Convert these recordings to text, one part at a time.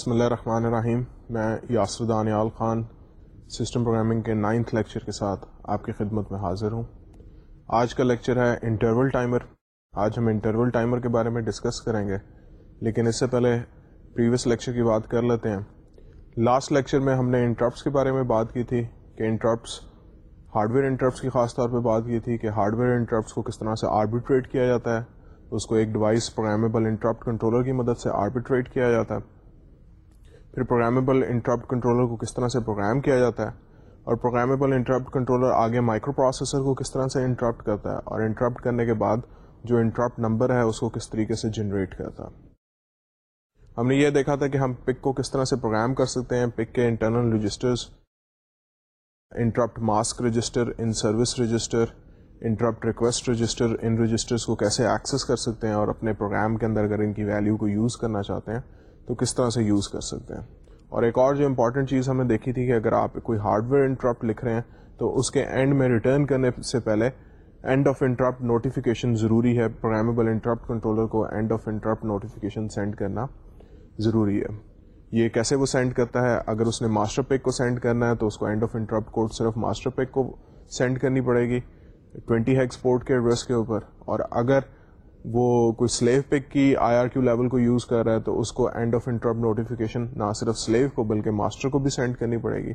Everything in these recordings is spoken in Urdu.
بسم اللہ الرحمن الرحیم۔ میں یاسر دانیال خان سسٹم پروگرامنگ کے نائنتھ لیکچر کے ساتھ آپ کی خدمت میں حاضر ہوں۔ آج کا لیکچر ہے انٹرول ٹائمر آج ہم انٹرول ٹائمر کے بارے میں ڈسکس کریں گے، لیکن اس سے پہلے پریویس لیکچر کی بات کر لیتے ہیں۔ لاسٹ لیکچر میں ہم نے انٹرپٹس کے بارے میں بات کی تھی، کہ انٹرپٹس ہارڈ ویئر انٹرپٹس کی خاص طور پہ بات کی تھی کہ ہارڈ ویئر انٹرپٹس کو کس طرح سے آربیٹریٹ کیا جاتا ہے۔ اس کو ایک ڈیوائس پروگرامیبل انٹرپٹ کنٹرولر کی مدد سے آربیٹریٹ کیا جاتا ہے۔ پھر پروگرامیبل انٹرپٹ کنٹرولر کو کس طرح سے پروگرام کیا جاتا ہے؟ اور پروگرامیبل انٹرپٹ کنٹرولر آگے مائکرو پروسیسر کو کس طرح سے انٹرپٹ کرتا ہے؟ اور انٹرپٹ کرنے کے بعد جو انٹرپٹ نمبر ہے اس کو کس طریقے سے جنریٹ کرتا ہے؟ ہم نے یہ دیکھا تھا کہ ہم پک کو کس طرح سے پروگرام کر سکتے ہیں۔ پک کے internal registers interrupt mask register in service register interrupt request register in registers کو کیسے ایکسیس کر سکتے ہیں اور اپنے پروگرام کے اندر اگر ان کی ویلیو کو یوز کرنا چاہتے ہیں تو کس طرح سے یوز کر سکتے ہیں؟ اور ایک اور جو امپورٹنٹ چیز ہم نے دیکھی تھی کہ اگر آپ کوئی ہارڈ ویئر انٹرپٹ لکھ رہے ہیں، تو اس کے اینڈ میں ریٹرن کرنے سے پہلے اینڈ آف انٹرپٹ نوٹیفیکیشن ضروری ہے پروگرامیبل انٹرپٹ کنٹرولر کو end of interrupt notification send کرنا ضروری ہے۔ یہ کیسے وہ سینڈ کرتا ہے؟ اگر اس نے ماسٹر پیک کو سینڈ کرنا ہے، تو اس کو اینڈ آف انٹرپٹ کوڈ صرف ماسٹر پیک کو سینڈ کرنی پڑے گی۔ ٹوینٹی ہیکس پورٹ کے ایڈریس کے اوپر۔ اور اگر وہ کوئی سلیو پک کی آئی آر کیو لیول کو یوز کر رہا ہے تو اس کو اینڈ آف انٹرپ نوٹیفیکیشن نہ صرف سلیو کو بلکہ ماسٹر کو بھی سینڈ کرنی پڑے گی۔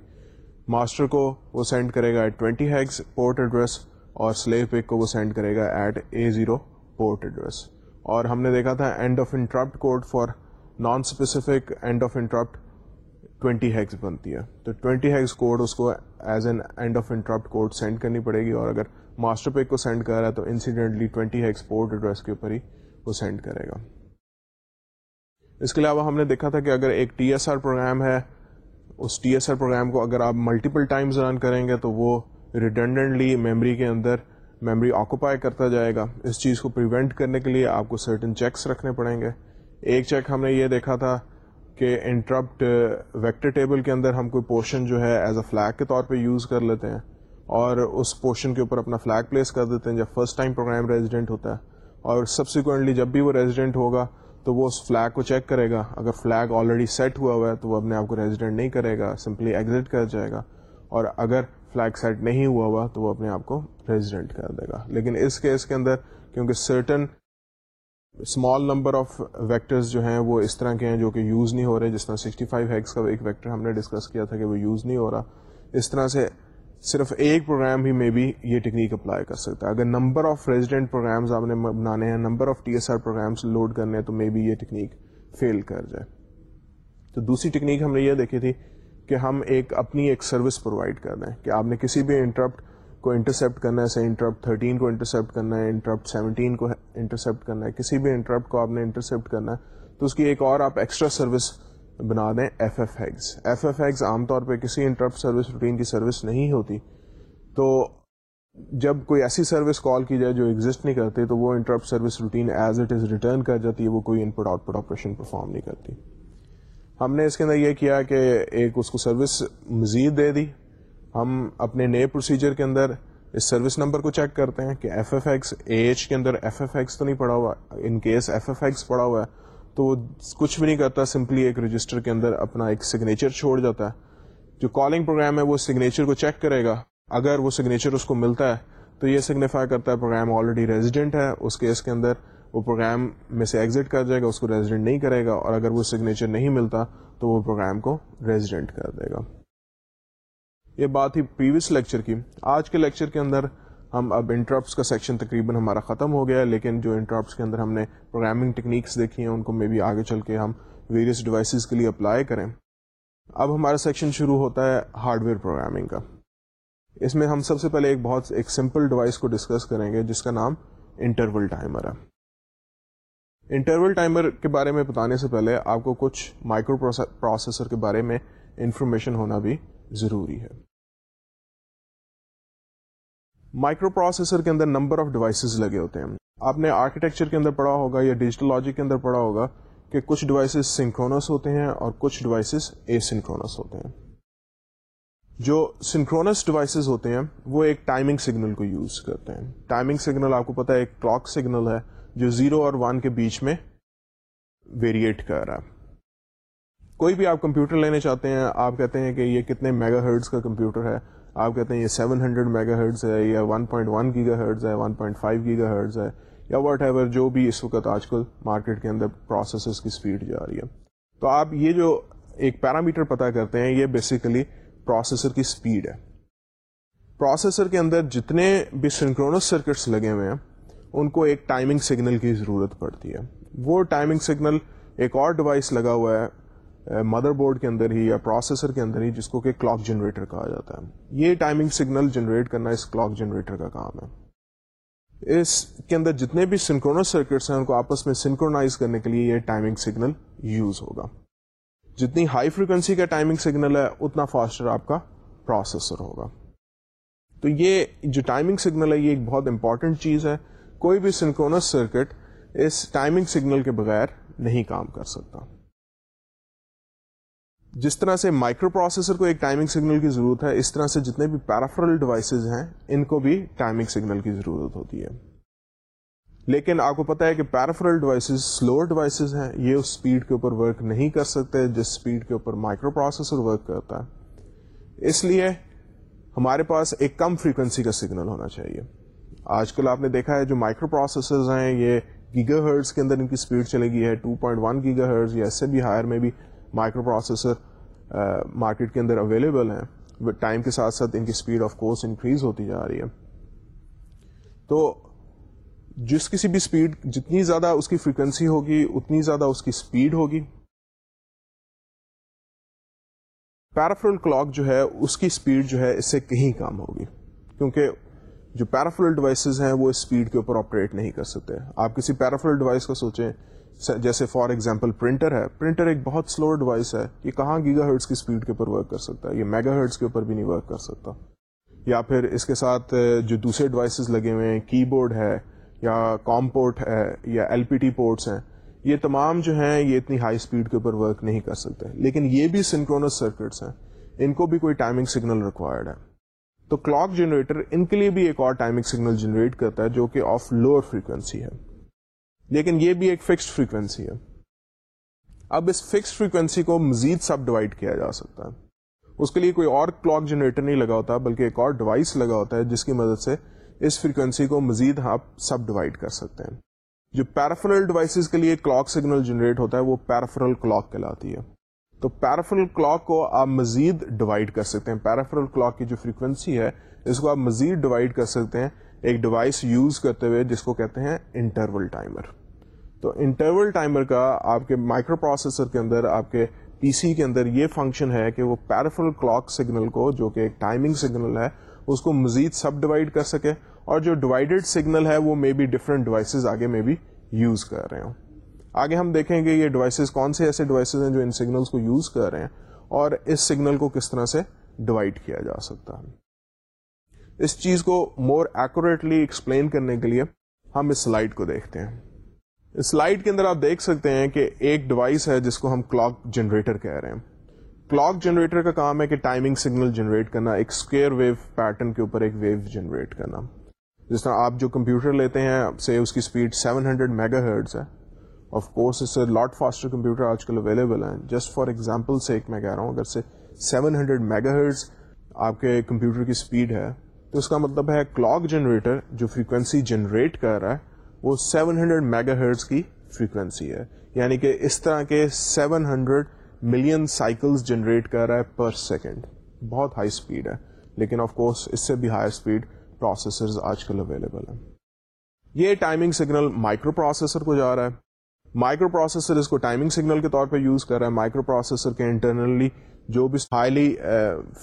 ماسٹر کو وہ سینڈ کرے گا at twenty hex port address اور سلیو پک کو وہ سینڈ کرے گا at A zero port address اور ہم نے دیکھا تھا end of interrupt code for non specific end of interrupt twenty hex بنتی ہے۔ تو ٹوینٹی ہیگز کوڈ اس کو as an end of interrupt code send کرنی پڑے گی اور اگر ماسٹر پیک کو سینڈ کر رہا ہے تو انسیڈنٹلی ٹوینٹی ایکسپورٹ ایڈریس کے اوپر ہی وہ سینڈ کرے گا اس کے علاوہ ہم نے دیکھا تھا کہ اگر ایک ٹی ایس آر پروگرام ہے اس ٹی ایس آر پروگرام کو اگر آپ ملٹیپل ٹائمز رن کریں گے تو وہ ریڈنڈنٹلی میموری کے اندر میموری آکوپائی کرتا جائے گا اس چیز کو پریونٹ کرنے کے لیے آپ کو سرٹن چیکس رکھنے پڑیں گے ایک چیک ہم نے یہ دیکھا تھا کہ انٹرپٹ ویکٹر ٹیبل کے اندر ہم کوئی پورشن جو ہے ایز اے فلیگ کے طور پہ یوز کر لیتے ہیں اور اس پورشن کے اوپر اپنا فلیگ پلیس کر دیتے ہیں جب فرسٹ ٹائم پروگرام ریزیڈنٹ ہوتا ہے اور سبسیکوئنٹلی جب بھی وہ ریزیڈنٹ ہوگا تو وہ اس فلیگ کو چیک کرے گا۔ اگر فلیگ آلریڈی سیٹ ہوا ہوا ہے تو وہ اپنے آپ کو ریزیڈنٹ نہیں کرے گا سمپلی ایگزٹ کر جائے گا۔ اور اگر فلیگ سیٹ نہیں ہوا ہوا تو وہ اپنے آپ کو ریزیڈنٹ کر دے گا۔ لیکن اس کیس کے اندر کیونکہ certain small number of vectors جو ہیں وہ اس طرح کے ہیں جو کہ یوز نہیں ہو رہے، جس طرح سکسٹی فائیو ہیکس کا ایک ویکٹر ہم نے ڈسکس کیا تھا کہ وہ یوز نہیں ہو رہا۔ اس طرح سے صرف ایک پروگرام ہی میں بھی یہ ٹیکنیک اپلائی کر سکتا ہے۔ اگر نمبر آف ریزیڈنٹ پروگرامز آپ نے بنانے ہیں number of T S R programs load کرنے ہیں، تو مے بی یہ ٹیکنیک فیل کر جائے۔ تو دوسری ٹیکنیک ہم نے یہ دیکھی تھی کہ ہم ایک اپنی ایک سروس پرووائڈ کر دیں کہ آپ نے کسی بھی انٹرپٹ کو انٹرسپٹ کرنا ہے انٹرپٹ تھرٹین کو انٹرسپٹ کرنا ہے انٹرپٹ سیونٹین کو انٹرسپٹ کرنا ہے، کسی بھی انٹرپٹ کو آپ نے انٹرسپٹ کرنا ہے، تو اس کی ایک اور آپ ایکسٹرا سروس بنا دیں F F X F F X عام طور پہ کسی انٹرپٹ سروس روٹین کی سروس نہیں ہوتی، تو جب کوئی ایسی سروس کال کی جائے جو ایگزٹ نہیں کرتی، تو وہ interrupt service routine as it is return کر جاتی ہے وہ کوئی input output operation perform نہیں کرتی۔ ہم نے اس کے اندر یہ کیا کہ ایک اس کو سروس مزید دے دی۔ ہم اپنے نئے پروسیجر کے اندر اس سروس نمبر کو چیک کرتے ہیں کہ F F X A H کے اندر ایف ایف ایکس تو نہیں پڑا ہوا in case F F X پڑا ہوا ہے تو وہ کچھ بھی نہیں کرتا سمپلی ایک رجسٹر کے اندر اپنا ایک سگنیچر چھوڑ جاتا ہے۔ جو کالنگ پروگرام ہے، وہ سگنیچر کو چیک کرے گا۔ اگر وہ سگنیچر اس کو ملتا ہے، تو یہ سگنیفائی کرتا ہے پروگرام آلریڈی ریزیڈنٹ ہے۔ اس کیس کے اندر وہ پروگرام میں سے ایگزٹ کر جائے گا، اس کو ریزیڈنٹ نہیں کرے گا۔ اور اگر وہ سگنیچر نہیں ملتا، تو وہ پروگرام کو ریزیڈنٹ کر دے گا۔ یہ بات تھی پریویس لیکچر کی۔ آج کے لیکچر کے اندر ہم اب انٹرپس کا سیکشن تقریباً ہمارا ختم ہو گیا لیکن جو انٹرپس کے اندر ہم نے پروگرامنگ ٹیکنیکس دیکھی ہیں، ان کو میں بھی آگے چل کے ہم ویریس ڈیوائسیز کے لیے اپلائی کریں۔ اب ہمارا سیکشن شروع ہوتا ہے ہارڈ ویئر پروگرامنگ کا۔ اس میں ہم سب سے پہلے ایک بہت ایک سمپل ڈیوائس کو ڈسکس کریں گے، جس کا نام انٹرول ٹائمر ہے۔ انٹرول ٹائمر کے بارے میں بتانے سے پہلے آپ کو کچھ مائکرو پروسیسر کے بارے میں انفارمیشن ہونا بھی ضروری ہے۔ مائکرو پروسیسر کے اندر نمبر آف ڈیوائسز لگے ہوتے ہیں۔ آپ نے آرکیٹیکچر کے اندر پڑھا ہوگا یا ڈیجیٹل لاجک کے اندر پڑھا ہوگا کہ کچھ ڈیوائسز سنکرونس ہوتے ہیں اور کچھ ڈیوائسز اے سنکرونس ہوتے ہیں۔ جو سنکرونس ڈیوائسز ہوتے ہیں، وہ ایک ٹائمنگ سگنل کو یوز کرتے ہیں۔ ٹائمنگ سگنل آپ کو پتا ہے، ایک کلاک سگنل ہے جو زیرو اور ون کے بیچ میں ویریٹ کر رہا ہے۔ کوئی بھی آپ کمپیوٹر لینے چاہتے ہیں، آپ کہتے ہیں کہ یہ کتنے میگا ہرڈز کا کمپیوٹر ہے۔ آپ کہتے ہیں یہ سیون ہنڈریڈ میگا ہرڈز ہے، یا one point one gigahertz ہے one point five gigahertz ہے، یا واٹ ایور جو بھی اس وقت آج کل مارکیٹ کے اندر پروسیسز کی اسپیڈ جا رہی ہے۔ تو آپ یہ جو ایک پیرامیٹر پتا کرتے ہیں، یہ بیسیکلی پروسیسر کی اسپیڈ ہے۔ پروسیسر کے اندر جتنے بھی سنکرونس سرکٹس لگے ہوئے ہیں، ان کو ایک ٹائمنگ سگنل کی ضرورت پڑتی ہے۔ وہ ٹائمنگ سگنل ایک اور ڈیوائس لگا ہوا ہے مدر بورڈ کے اندر ہی یا پروسیسر کے اندر ہی جس کو کہ کلاک جنریٹر کہا جاتا ہے۔ یہ ٹائمنگ سگنل جنریٹ کرنا اس کلاک جنریٹر کا کام ہے۔ اس کے اندر جتنے بھی سنکرونس سرکٹس ہیں ان کو آپس میں سنکرونائز کرنے کے لیے یہ ٹائمنگ سگنل یوز ہوگا۔ جتنی ہائی فریکوینسی کا ٹائمنگ سگنل ہے، اتنا فاسٹر آپ کا پروسیسر ہوگا۔ تو یہ جو ٹائمنگ سگنل ہے، یہ ایک بہت امپورٹنٹ چیز ہے۔ کوئی بھی سنکرونس سرکٹ اس ٹائمنگ سگنل کے بغیر نہیں کام کر سکتا۔ جس طرح سے مائکرو پروسیسر کو ایک ٹائمنگ سگنل کی ضرورت ہے، اس طرح سے جتنے بھی پیرافرل ڈیوائسز ہیں، ان کو بھی ٹائمنگ سگنل کی ضرورت ہوتی ہے۔ لیکن آپ کو پتا ہے کہ پیرافرل ڈیوائسز سلور ڈیوائسز ہیں، یہ اس اسپیڈ کے اوپر ورک نہیں کر سکتے جس اسپیڈ کے اوپر مائکرو پروسیسر ورک کرتا ہے۔ اس لیے ہمارے پاس ایک کم فریکوینسی کا سگنل ہونا چاہیے۔ آج کل آپ نے دیکھا ہے جو مائکرو پروسیسرز ہیں، یہ گیگا ہرڈز کے اندر ان کی اسپیڈ چلے گی ہے، 2.1 گیگا ہرڈز یا اس سے بھی ہائر میں بھی۔ مائکرو پروسیسر مارکیٹ کے اندر اویلیبل ہیں ٹائم کے ساتھ ساتھ ان کی اسپیڈ آف کورس انکریز ہوتی جا رہی ہے۔ تو جس کسی بھی اسپیڈ جتنی زیادہ اس کی فریکوینسی ہوگی، اتنی زیادہ اس کی اسپیڈ ہوگی۔ پیرافرل کلاک جو ہے، اس کی اسپیڈ جو ہے، اس سے کہیں کم ہوگی۔ کیونکہ جو پیرافرل ڈیوائسز ہیں، وہ اسپیڈ کے اوپر آپریٹ نہیں کر سکتے۔ آپ کسی پیرافرل ڈیوائس کا سوچیں جیسے فار ایگزامپل پرنٹر ہے پرنٹر ایک بہت سلو ڈیوائس ہے یہ کہاں گیگا ہرٹس کی اسپیڈ کے اوپر ورک کر سکتا ہے یہ میگا ہرٹس کے اوپر بھی نہیں ورک کر سکتا، یا پھر اس کے ساتھ جو دوسرے ڈیوائسز لگے ہوئے ہیں کی بورڈ ہے، یا کام پورٹ ہے، یا ایل پی ٹی پورٹس ہیں، یہ تمام جو ہیں یہ اتنی ہائی اسپیڈ کے اوپر ورک نہیں کر سکتے، لیکن یہ بھی سنکرونس سرکٹس ہیں، ان کو بھی کوئی ٹائمنگ سگنل ریکوائرڈ ہے، تو کلاک جنریٹر ان کے لیے بھی ایک اور ٹائمنگ سگنل جنریٹ کرتا ہے، جو کہ آف لوور فریکوینسی ہے لیکن یہ بھی ایک فکسڈ فریکوینسی ہے۔ اب اس فکس فریکوینسی کو مزید سب ڈیوائڈ کیا جا سکتا ہے۔ اس کے لیے کوئی اور کلاک جنریٹر نہیں لگا ہوتا، بلکہ ایک اور ڈیوائس لگا ہوتا ہے، جس کی مدد سے اس فریکوینسی کو مزید آپ سب ڈیوائڈ کر سکتے ہیں۔ جو پیرافرل ڈیوائسز کے لیے کلاک سگنل جنریٹ ہوتا ہے، وہ پیرافرل کلاک کہلاتی ہے۔ تو پیرافرل کلاک کو آپ مزید ڈیوائڈ کر سکتے ہیں۔ پیرافرل کلاک کی جو فریکوینسی ہے، اس کو آپ مزید ڈیوائڈ کر سکتے ہیں۔ ایک ڈیوائس یوز کرتے ہوئے جس کو کہتے ہیں انٹرول ٹائمر تو انٹرول ٹائمر کا آپ کے مائکرو پروسیسر کے اندر، آپ کے پی سی کے اندر یہ فنکشن ہے کہ وہ پیرافرل کلاک سگنل کو، جو کہ ایک ٹائمنگ سگنل ہے، اس کو مزید سب ڈیوائڈ کر سکے۔ اور جو ڈیوائڈیڈ سگنل ہے، وہ مے بی ڈفرنٹ ڈیوائسز آگے میں بھی یوز کر رہے ہوں۔ آگے ہم دیکھیں گے یہ ڈیوائسز کون سے ایسے ڈیوائسز ہیں جو ان سگنلس کو یوز کر رہے ہیں اور اس سگنل کو کس طرح سے ڈیوائڈ کیا جا سکتا ہے۔ اس چیز کو مور ایکوریٹلی ایکسپلین کرنے کے لیے ہم اس سلائڈ کو دیکھتے ہیں۔ اس سلائڈ کے اندر آپ دیکھ سکتے ہیں کہ ایک ڈیوائس ہے جس کو ہم کلاک جنریٹر کہہ رہے ہیں۔ کلاک جنریٹر کا کام ہے کہ ٹائمنگ سگنل جنریٹ کرنا، ایک اسکوئر ویو پیٹرن کے اوپر ایک ویو جنریٹ کرنا۔ جس طرح آپ جو کمپیوٹر لیتے ہیں سے اس کی اسپیڈ 700 ہنڈریڈ میگا ہرڈز ہے۔ آف کورس اس سے لاٹ فاسٹر کمپیوٹر آج کل اویلیبل ہیں۔ جسٹ فار ایگزامپل سے ایک میں کہہ رہا ہوں، اگر سے سیون ہنڈریڈ میگا ہرڈز آپ کے کمپیوٹر کی اسپیڈ ہے تو اس کا مطلب ہے کلاک جنریٹر جو فریکوینسی جنریٹ کر رہا ہے، وہ سیون ہنڈریڈ میگا ہرڈز کی فریکوینسی ہے۔ یعنی کہ اس طرح کے seven hundred million cycles generate کر رہا ہے پر سیکنڈ بہت ہائی اسپیڈ ہے۔ لیکن آف کورس اس سے بھی ہائی اسپیڈ پروسیسرز آج کل اویلیبل ہیں۔ یہ ٹائمنگ سگنل مائکرو پروسیسر کو جا رہا ہے۔ مائکرو پروسیسر اس کو ٹائمنگ سگنل کے طور پہ یوز کر رہا ہے۔ مائکرو پروسیسر کے انٹرنلی جو بھی highly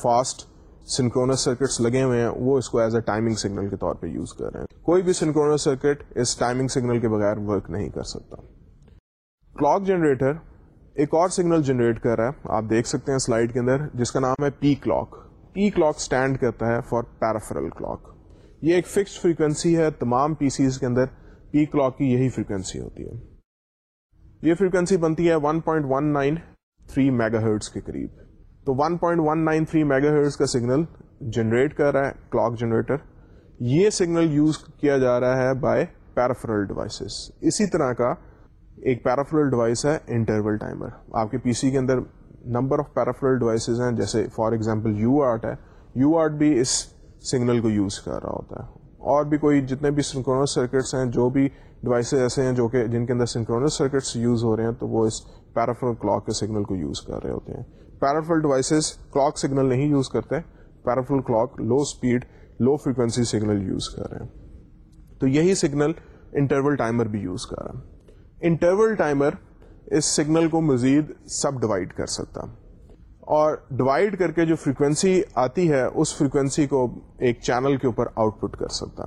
fast uh, synchronous circuits لگے ہوئے ہیں، وہ اس کو ایز اے ٹائمنگ سگنل کے طور پہ یوز کر رہے ہیں۔ کوئی بھی سنکرونس سرکٹ اس ٹائمنگ سگنل کے بغیر ورک نہیں کر سکتا۔ کلاک جنریٹر ایک اور سگنل جنریٹ کر رہا ہے۔ آپ دیکھ سکتے ہیں سلائڈ کے اندر، جس کا نام ہے P clock P clock stand کرتا ہے فار پیرافرل کلاک یہ ایک فکسڈ فریکوینسی ہے، تمام پی سیز کے اندر پی کلاک کی یہی فریکوینسی ہوتی ہے۔ یہ فریکوینسی بنتی ہے 1.193 میگا ہرٹس کے قریب۔ تو 1.193 میگا ہرٹس کا سگنل جنریٹ کر رہا ہے کلاک جنریٹر یہ سگنل یوز کیا جا رہا ہے بائی پیرافرل ڈیوائسز اسی طرح کا ایک پیرافرل ڈیوائس ہے انٹرول ٹائمر آپ کے پی سی کے اندر نمبر آف پیرافرل ڈیوائسز ہیں، جیسے فار ایگزامپل یو آرٹ ہے. یو آرٹ بھی اس سگنل کو یوز کر رہا ہوتا ہے. اور بھی کوئی جتنے بھی سنکرونس سرکٹس ہیں، جو بھی ڈیوائسز ایسے ہیں جو کہ جن کے اندر سنکرونس سرکٹس یوز ہو رہے ہیں، تو وہ اس پیرافرل کلاک کے سگنل کو یوز کر رہے ہوتے ہیں. پیرافرل ڈیوائسز کلاک سگنل نہیں یوز کرتے peripheral clock low speed low frequency signal use کر رہے ہیں۔ تو یہی سگنل انٹرول ٹائمر بھی یوز کر رہا ہے۔ انٹرول ٹائمر اس سگنل کو مزید سب ڈیوائڈ کر سکتا۔ اور ڈیوائڈ کر کے جو فریکوینسی آتی ہے، اس فریکوینسی کو ایک چینل کے اوپر آؤٹ پٹ کر سکتا۔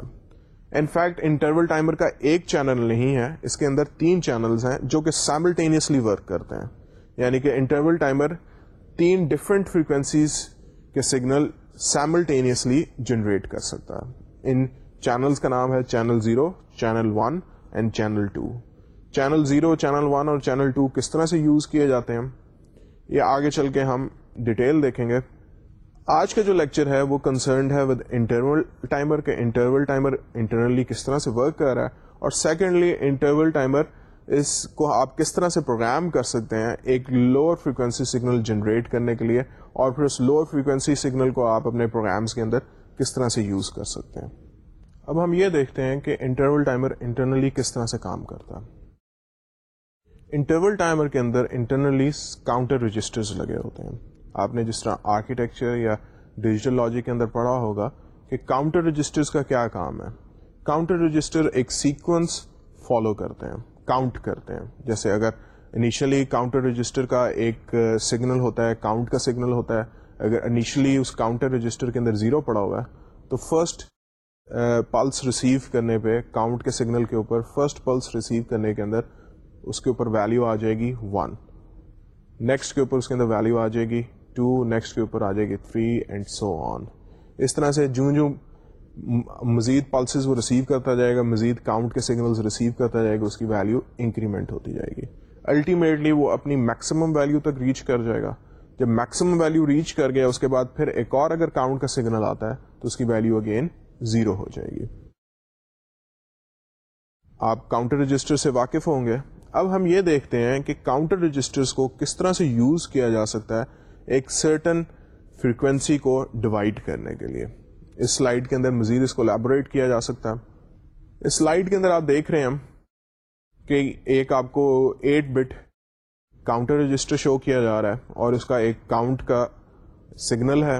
انفیکٹ انٹرول ٹائمر کا ایک چینل نہیں ہے، اس کے اندر تین چینلز ہیں جو کہ سائملٹینیسلی ورک کرتے ہیں۔ یعنی کہ انٹرول ٹائمر تین ڈفرنٹ فریکوینسیز کے سگنل سائملٹینیسلی جنریٹ کر سکتا ہے۔ ان چینلز کا نام ہے channel zero channel one and channel two channel zero channel one اور چینل ٹو کس طرح سے یوز کیے جاتے ہیں یہ آگے چل کے ہم ڈیٹیل دیکھیں گے۔ آج کا جو لیکچر ہے وہ کنسرنڈ ہے ود انٹرول ٹائمر کے انٹرول ٹائمر انٹرنلی کس طرح سے ورک کر رہا ہے۔ اور سیکنڈلی انٹرول ٹائمر اس کو آپ کس طرح سے پروگرام کر سکتے ہیں؟ ایک لوور فریکوینسی سگنل جنریٹ کرنے کے لیے اور پھر اس لوور فریکوینسی سگنل کو آپ اپنے پروگرامس کے اندر کس طرح سے یوز کر سکتے ہیں؟ اب ہم یہ دیکھتے ہیں کہ انٹرول ٹائمر انٹرنلی کس طرح سے کام کرتا ہے۔ انٹرول ٹائمر کے اندر انٹرنلی کاؤنٹر رجسٹرز لگے ہوتے ہیں۔ آپ نے جس طرح آرکیٹیکچر یا ڈیجیٹل لاجک کے اندر پڑھا ہوگا کہ کاؤنٹر رجسٹرز کا کیا کام ہے۔ کاؤنٹر رجسٹر ایک سیکوینس فالو کرتے ہیں۔ کاؤنٹ کرتے ہیں۔ جیسے اگر انیشلی کاؤنٹر رجسٹر کا ایک سگنل ہوتا ہے کاؤنٹ کا سگنل ہوتا ہے، اگر انیشلی اس کاؤنٹر رجسٹر کے اندر زیرو پڑا ہوا ہے، تو فرسٹ پلس ریسیو کرنے پہ کاؤنٹ کے سگنل کے اوپر فرسٹ پلس ریسیو کرنے کے اندر اس کے اوپر ویلو آ جائے گی ون نیکسٹ کے اوپر اس کے اندر ویلو آ جائے گی ٹو نیکسٹ کے اوپر آ جائے گی تھری اینڈ سو آن اس طرح سے جو جو مزید پلسز وہ ریسیو کرتا جائے گا، مزید کاؤنٹ کے سگنلز ریسیو کرتا جائے گا، اس کی ویلو انکریمنٹ ہوتی جائے گی۔ الٹیمیٹلی وہ اپنی میکسیمم ویلو تک ریچ کر جائے گا۔ جب میکسیمم ویلو ریچ کر گیا، اس کے بعد پھر ایک اور اگر کاؤنٹ کا سگنل آتا ہے، تو اس کی ویلو اگین زیرو ہو جائے گی۔ آپ کاؤنٹر رجسٹر سے واقف ہوں گے۔ اب ہم یہ دیکھتے ہیں کہ کاؤنٹر رجسٹرز کو کس طرح سے یوز کیا جا سکتا ہے ایک سرٹن فریکوینسی کو ڈیوائڈ کرنے کے لیے۔ اس سلائڈ کے اندر مزید اس کو لیبوریٹ کیا جا سکتا ہے۔ اس سلائڈ کے اندر آپ دیکھ رہے ہیں کہ ایک آپ کو eight bit counter register show کیا جا رہا ہے اور اس کا ایک کاؤنٹ کا سگنل ہے۔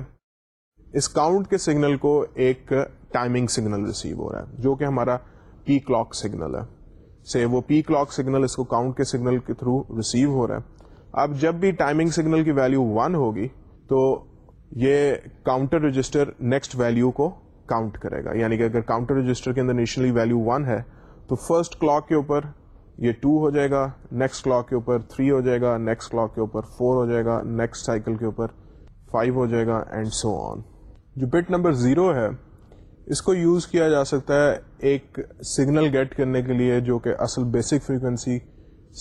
اس کاؤنٹ کے سگنل کو ایک ٹائمنگ سگنل ریسیو ہو رہا ہے، جو کہ ہمارا پی کلاک سگنل ہے۔ سے وہ پی کلاک سگنل اس کو کاؤنٹ کے سگنل کے تھرو ریسیو ہو رہا ہے۔ اب جب بھی ٹائمنگ سگنل کی ویلو ون ہوگی تو یہ کاؤنٹر رجسٹر نیکسٹ ویلو کو کاؤنٹ کرے گا۔ یعنی کہ اگر کاؤنٹر رجسٹر کے اندر انیشلی ویلو ون ہے، تو فرسٹ کلاک کے اوپر یہ ٹو ہو جائے گا نیکسٹ کلاک کے اوپر تھری ہو جائے گا نیکسٹ کلاک کے اوپر فور ہو جائے گا نیکسٹ سائیکل کے اوپر فائیو ہو جائے گا اینڈ سو آن جو بٹ نمبر زیرو ہے، اس کو یوز کیا جا سکتا ہے ایک سگنل گیٹ کرنے کے لیے، جو کہ اصل بیسک فریکوینسی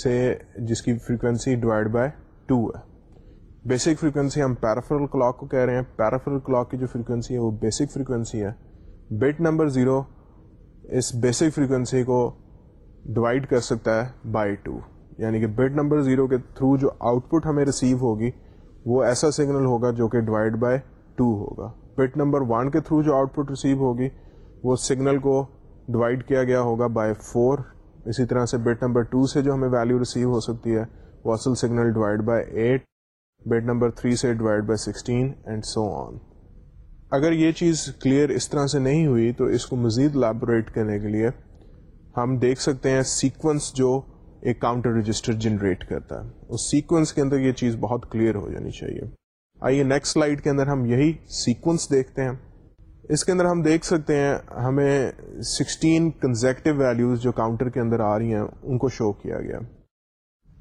سے، جس کی فریکوینسی ڈیوائڈ بائی ٹو ہے۔ بیسک فریکوینسی ہم پیرافرل کلاک کو کہہ رہے ہیں. پیرافرل کلاک کی جو فریکوینسی ہے وہ بیسک فریکوینسی ہے. بیٹ نمبر زیرو اس بیسک فریکوینسی کو ڈیوائڈ کر سکتا ہے بائی ٹو یعنی کہ بیٹ نمبر زیرو کے تھرو جو آؤٹ پٹ ہمیں ریسیو ہوگی، وہ ایسا سگنل ہوگا جو کہ ڈیوائڈ بائی ٹو ہوگا. بٹ نمبر ون کے تھرو جو آؤٹ پٹ ریسیو ہوگی، وہ سگنل کو ڈیوائڈ کیا گیا ہوگا بائی فور اسی طرح سے بٹ نمبر ٹو سے جو ہمیں ویلو ریسیو ہو سکتی ہے، وہ اصل signal divide by eight bit number three سے divide by sixteen and so on اگر یہ چیز کلیئر اس طرح سے نہیں ہوئی تو اس کو مزید لیبوریٹ کرنے کے لیے ہم دیکھ سکتے ہیں سیکوینس جو ایک کاؤنٹر رجسٹر جنریٹ کرتا ہے۔ اس سیکوینس کے اندر یہ چیز بہت کلیئر ہو جانی چاہیے۔ آئیے نیکسٹ سلائڈ کے اندر ہم یہی سیکوینس دیکھتے ہیں۔ اس کے اندر ہم دیکھ سکتے ہیں ہمیں سکسٹین کنزیکٹو ویلوز جو کاؤنٹر کے اندر آ رہی ہیں، ان کو شو کیا گیا۔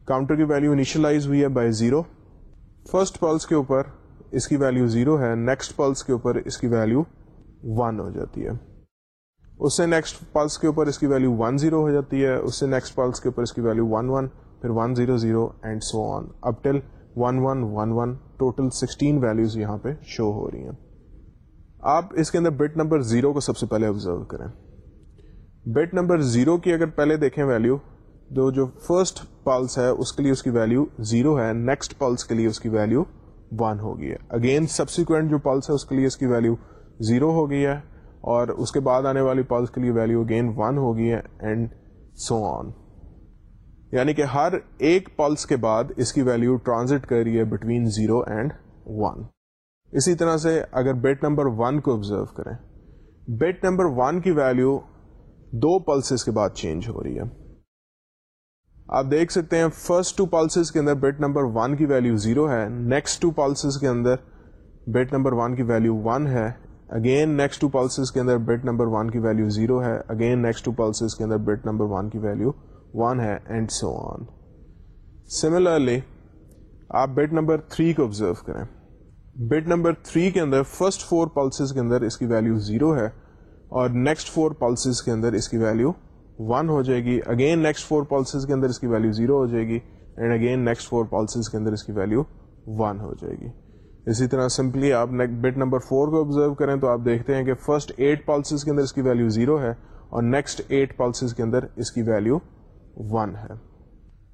کاؤنٹر کی ویلو انیشلائز ہوئی ہے بائی زیرو فرسٹ پلس کے اوپر اس کی ویلو زیرو ہے نیکسٹ پلس کے اوپر اس کی ویلو ون ہو جاتی ہے۔ اس سے نیکسٹ پلس کے اوپر اس کی ویلو ون زیرو ہو جاتی ہے، اس سے نیکسٹ پلس کے اوپر اس کی ویلو ون ون پھر one zero zero and so on اب till one one one one total sixteen values یہاں پہ شو ہو رہی ہیں۔ آپ اس کے اندر بٹ نمبر زیرو کو سب سے پہلے آبزرو کریں۔ بٹ نمبر زیرو کی اگر پہلے دیکھیں ویلو دو جو فرسٹ پلس ہے، اس کے لیے اس کی ویلو زیرو ہے نیکسٹ پلس کے لیے اس کی ویلو ون ہو گئی ہے۔ اگین سبسیکوینٹ جو پلس ہے، اس کے لیے اس کی ویلو زیرو ہو گئی ہے اور اس کے بعد آنے والی پلس کے لیے ویلو اگین ون ہو گئی ہے اینڈ سو آن یعنی کہ ہر ایک پلس کے بعد اس کی ویلو ٹرانزٹ کر رہی ہے بٹوین زیرو اینڈ ون اسی طرح سے اگر بیٹ نمبر ون کو آبزرو کریں بیٹ نمبر ون کی ویلو دو پلسز کے بعد چینج ہو رہی ہے۔ آپ دیکھ سکتے ہیں فرسٹ ٹو پلسز کے اندر بیٹ نمبر ون کی ویلو زیرو ہے نیکسٹ ٹو پلسز کے اندر بیٹ نمبر ون کی ویلو ون ہے اگین نیکسٹ ٹو پلسز کے اندر بیٹ نمبر ون کی ویلو زیرو ہے اگین نیکسٹ ٹو پلسز کے اندر بیٹ نمبر ون کی ویلو ون ہے اینڈ سو آن سملرلی آپ بیٹ نمبر تھری کو آبزرو کریں. بٹ نمبر تھری کے اندر فرسٹ فور پلسز کے اندر اس کی ویلو زیرو ہے اور نیکسٹ فور پلسز کے اندر اس کی ویلو ون ہو جائے گی. اگین نیکسٹ فور پلسز کے اندر اس کی ویلو زیرو ہو جائے گی. And again next four pulses کے اندر اس کی ویلو ون ہو جائے گی. اسی طرح سمپلی آپ بٹ نمبر فور کو آبزرو کریں تو آپ دیکھتے ہیں کہ فرسٹ ایٹ پلسز کے اندر اس کی ویلو زیرو ہے اور نیکسٹ ایٹ پلسز کے اندر اس کی ویلو ون ہے.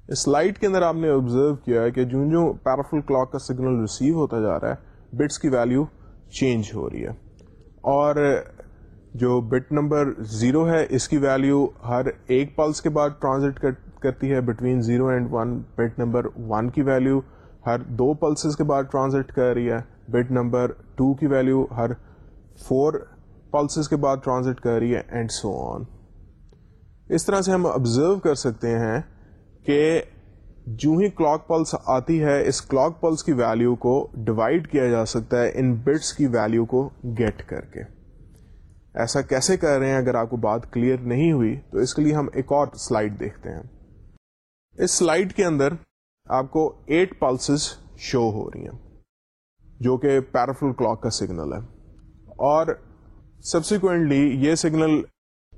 اس لائٹ کے اندر آپ نے آبزرو کیا ہے کہ جو جو پیرافل کلاک کا سگنل ریسیو ہوتا جا رہا ہے. بٹس کی ویلو چینج ہو رہی ہے. اور جو بٹ نمبر زیرو ہے، اس کی ویلو ہر ایک پلس کے بعد ٹرانزٹ کرتی ہے. Between zero and one bit number one کی ویلو ہر دو پلسز کے بعد ٹرانزٹ کر رہی ہے. بٹ نمبر ٹو کی ویلو ہر فور پلسز کے بعد ٹرانزٹ کر رہی ہے اینڈ سو آن اس طرح سے ہم آبزرو کر سکتے ہیں کہ جو ہی کلاک پلس آتی ہے، اس کلاک پلس کی ویلو کو ڈیوائڈ کیا جا سکتا ہے ان بٹس کی ویلو کو گیٹ کر کے. ایسا کیسے کر رہے ہیں اگر آپ کو بات کلیئر نہیں ہوئی، تو اس کے لیے ہم ایک اور سلائڈ دیکھتے ہیں۔ اس سلائڈ کے اندر آپ کو ایٹ پلسز شو ہو رہی ہیں، جو کہ پیرافل کلاک کا سگنل ہے۔ اور سبسیکوینٹلی یہ سگنل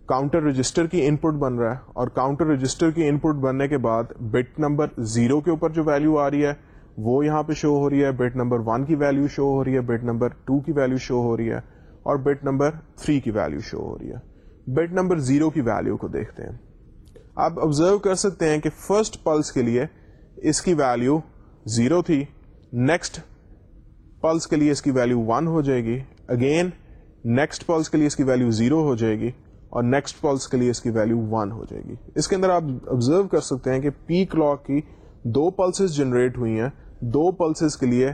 کاؤنٹر رجسٹر کی ان پٹ بن رہا ہے۔ اور کاؤنٹر رجسٹر کی ان پٹ بننے کے بعد بٹ نمبر زیرو کے اوپر جو ویلو آ رہی ہے، وہ یہاں پہ شو ہو رہی ہے۔ بٹ نمبر ون کی ویلو شو ہو رہی ہے۔ بٹ نمبر ٹو کی ویلو شو ہو رہی ہے۔ اور بٹ نمبر تھری کی ویلو شو ہو رہی ہے۔ بٹ نمبر زیرو کی ویلو کو دیکھتے ہیں۔ آپ آبزرو کر سکتے ہیں کہ فرسٹ پلس کے لیے اس کی ویلو زیرو تھی۔ نیکسٹ پلس کے لیے اس کی ویلو ون ہو جائے گی۔ اگین نیکسٹ پلس کے لیے اس کی ویلو زیرو ہو جائے گی اور نیکسٹ پلس کے لیے اس کی ویلو ون ہو جائے گی۔ اس کے اندر آپ آبزرو کر سکتے ہیں کہ پی کلاک کی دو پلسز جنریٹ ہوئی ہیں۔ دو پلسز کے لیے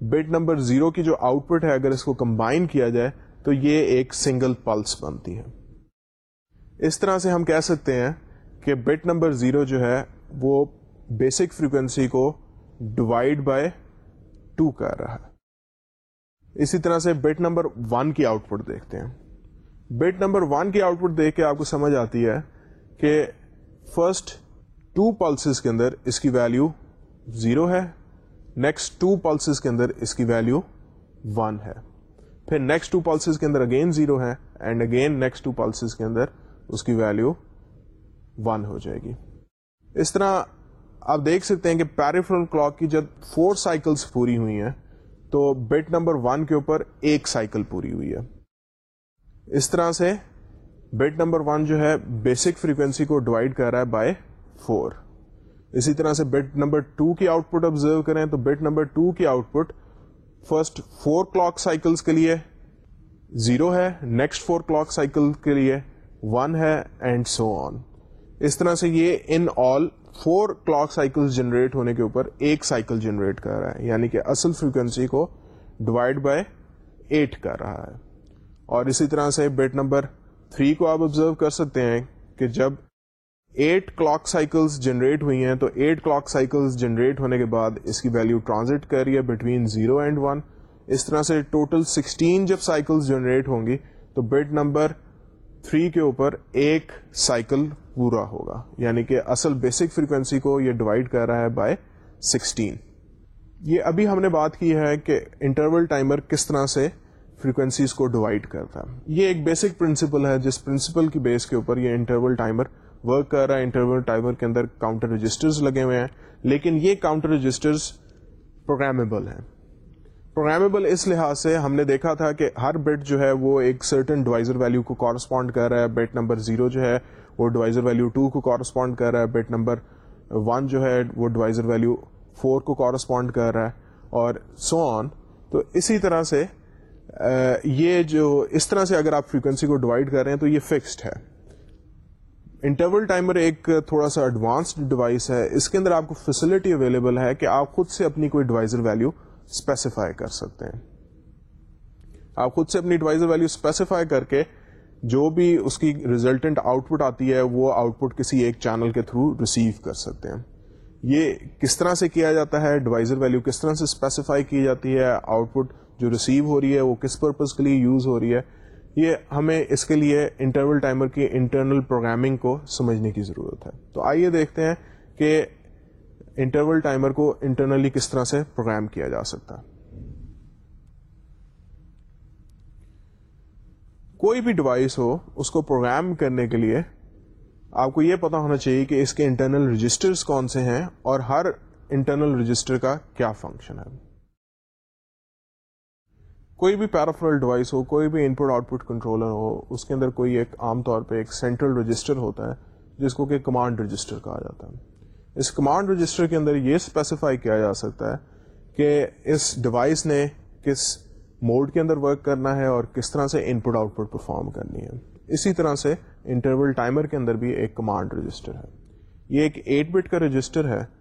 بٹ نمبر زیرو کی جو آؤٹ پٹ ہے، اگر اس کو کمبائن کیا جائے تو یہ ایک سنگل پلس بنتی ہے۔ اس طرح سے ہم کہہ سکتے ہیں کہ بٹ نمبر زیرو جو ہے وہ بیسک فریکوینسی کو ڈیوائڈ بائی ٹو کر رہا ہے۔ اسی طرح سے بٹ نمبر ون کی آؤٹ پٹ دیکھتے ہیں۔ بٹ نمبر ون کی آؤٹ پٹ دیکھ کے آپ کو سمجھ آتی ہے کہ فرسٹ ٹو پلسز کے اندر اس کی ویلو زیرو ہے، نیکسٹ ٹو پلسز کے اندر اس کی ویلو ون ہے۔ پھر نیکسٹ ٹو پلسز کے اندر اگین زیرو ہے and again next two pulses کے اندر اس کی ویلو ون ہو جائے گی۔ اس طرح آپ دیکھ سکتے ہیں کہ پیریفرل کلاک کی جب فور سائیکلس پوری ہوئی ہیں تو بٹ نمبر ون کے اوپر ایک سائیکل پوری ہوئی ہے۔ اس طرح سے بٹ نمبر ون جو ہے بیسک فریکوینسی کو ڈیوائڈ کر رہا ہے بائی فور اسی طرح سے بٹ نمبر ٹو کی آؤٹ پٹ آبزرو کریں تو بٹ نمبر ٹو کی output first four clock cycles کے لیے زیرو ہے نیکسٹ فور کلاک سائیکل کے لیے ون ہے اینڈ سو آن اس طرح سے یہ in all four clock cycle generate ہونے کے اوپر ایک سائیکل جنریٹ کر رہا ہے. یعنی کہ اصل فریکوینسی کو ڈیوائڈ بائی ایٹ کر رہا ہے. اور اسی طرح سے بیٹ نمبر 3 کو آپ آبزرو کر سکتے ہیں کہ جب ایٹ کلاک سائیکلز جنریٹ ہوئی ہیں تو ایٹ کلاک سائیکلز جنریٹ ہونے کے بعد اس کی ویلو ٹرانزٹ کر رہی ہے بٹوین زیرو اینڈ ون اس طرح سے ٹوٹل سکسٹین جب سائیکلز جنریٹ ہوں گی تو بیٹ نمبر 3 کے اوپر ایک سائیکل پورا ہوگا۔ یعنی کہ اصل بیسک فریکوینسی کو یہ ڈیوائڈ کر رہا ہے بائی سکسٹین یہ ابھی ہم نے بات کی ہے کہ انٹرول ٹائمر کس طرح سے فریکوینسیز کو ڈیوائڈ کرتا ہے۔ یہ ایک بیسک پرنسپل ہے جس پرنسپل کی بیس کے اوپر یہ انٹرول ٹائمر ورک کر رہا ہے انٹرول ٹائمر کے اندر کاؤنٹر رجسٹرز لگے ہوئے ہیں لیکن یہ کاؤنٹر رجسٹرز پروگرامیبل ہیں پروگرامیبل اس لحاظ سے ہم نے دیکھا تھا کہ ہر بٹ جو ہے وہ ایک سرٹن ڈوائزر ویلو کو کورسپونڈ کر رہا ہے بٹ نمبر زیرو جو ہے وہ ڈیوائزر ویلو ٹو کو کورسپونڈ کر رہا ہے بٹ نمبر ون جو ہے وہ ڈیوائزر ویلو فور کو کورسپونڈ کر رہا ہے اور سو آن تو اسی طرح سے یہ جو اس طرح سے اگر آپ فریکوینسی کو ڈیوائڈ کر رہے ہیں تو یہ فکسڈ ہے۔ انٹرول ٹائمر ایک تھوڑا سا ایڈوانسڈ ڈیوائس ہے۔ اس کے اندر آپ کو فیسلٹی اویلیبل ہے کہ آپ خود سے اپنی کوئی ڈیوائزر ویلو اسپیسیفائی کر سکتے ہیں۔ آپ خود سے اپنی ڈیوائزر ویلو اسپیسیفائی کر کے جو بھی اس کی ریزلٹنٹ آؤٹ پٹ آتی ہے وہ آؤٹ پٹ کسی ایک چینل کے تھرو ریسیو کر سکتے ہیں۔ یہ کس طرح سے کیا جاتا ہے؟ ڈیوائزر ویلو کس طرح سے اسپیسیفائی کی جاتی ہے؟ آؤٹ پٹ جو ریسیو ہو رہی ہے وہ کس پرپز کے لیے یوز ہو رہی ہے؟ یہ ہمیں اس کے لیے انٹرول ٹائمر کی انٹرنل پروگرامنگ کو سمجھنے کی ضرورت ہے۔ تو آئیے دیکھتے ہیں کہ انٹرول ٹائمر کو انٹرنلی کس طرح سے پروگرام کیا جا سکتا ہے۔ کوئی بھی ڈیوائس ہو، اس کو پروگرام کرنے کے لیے آپ کو یہ پتا ہونا چاہیے کہ اس کے انٹرنل رجسٹرز کون سے ہیں اور ہر انٹرنل رجسٹر کا کیا فنکشن ہے۔ کوئی بھی پیرافرل ڈیوائس ہو، کوئی بھی انپٹ آؤٹ پٹ کنٹرولر ہو، اس کے اندر کوئی ایک عام طور پہ ایک سینٹرل رجسٹر ہوتا ہے، جس کو کہ کمانڈ رجسٹر کہا جاتا ہے۔ اس کمانڈ رجسٹر کے اندر یہ اسپیسیفائی کیا جا سکتا ہے کہ اس ڈیوائس نے کس موڈ کے اندر ورک کرنا ہے اور کس طرح سے ان پٹ آؤٹ پٹ پرفارم کرنی ہے۔ اسی طرح سے انٹرول ٹائمر کے اندر بھی ایک کمانڈ رجسٹر ہے۔ یہ ایک ایٹ بٹ کا رجسٹر ہے۔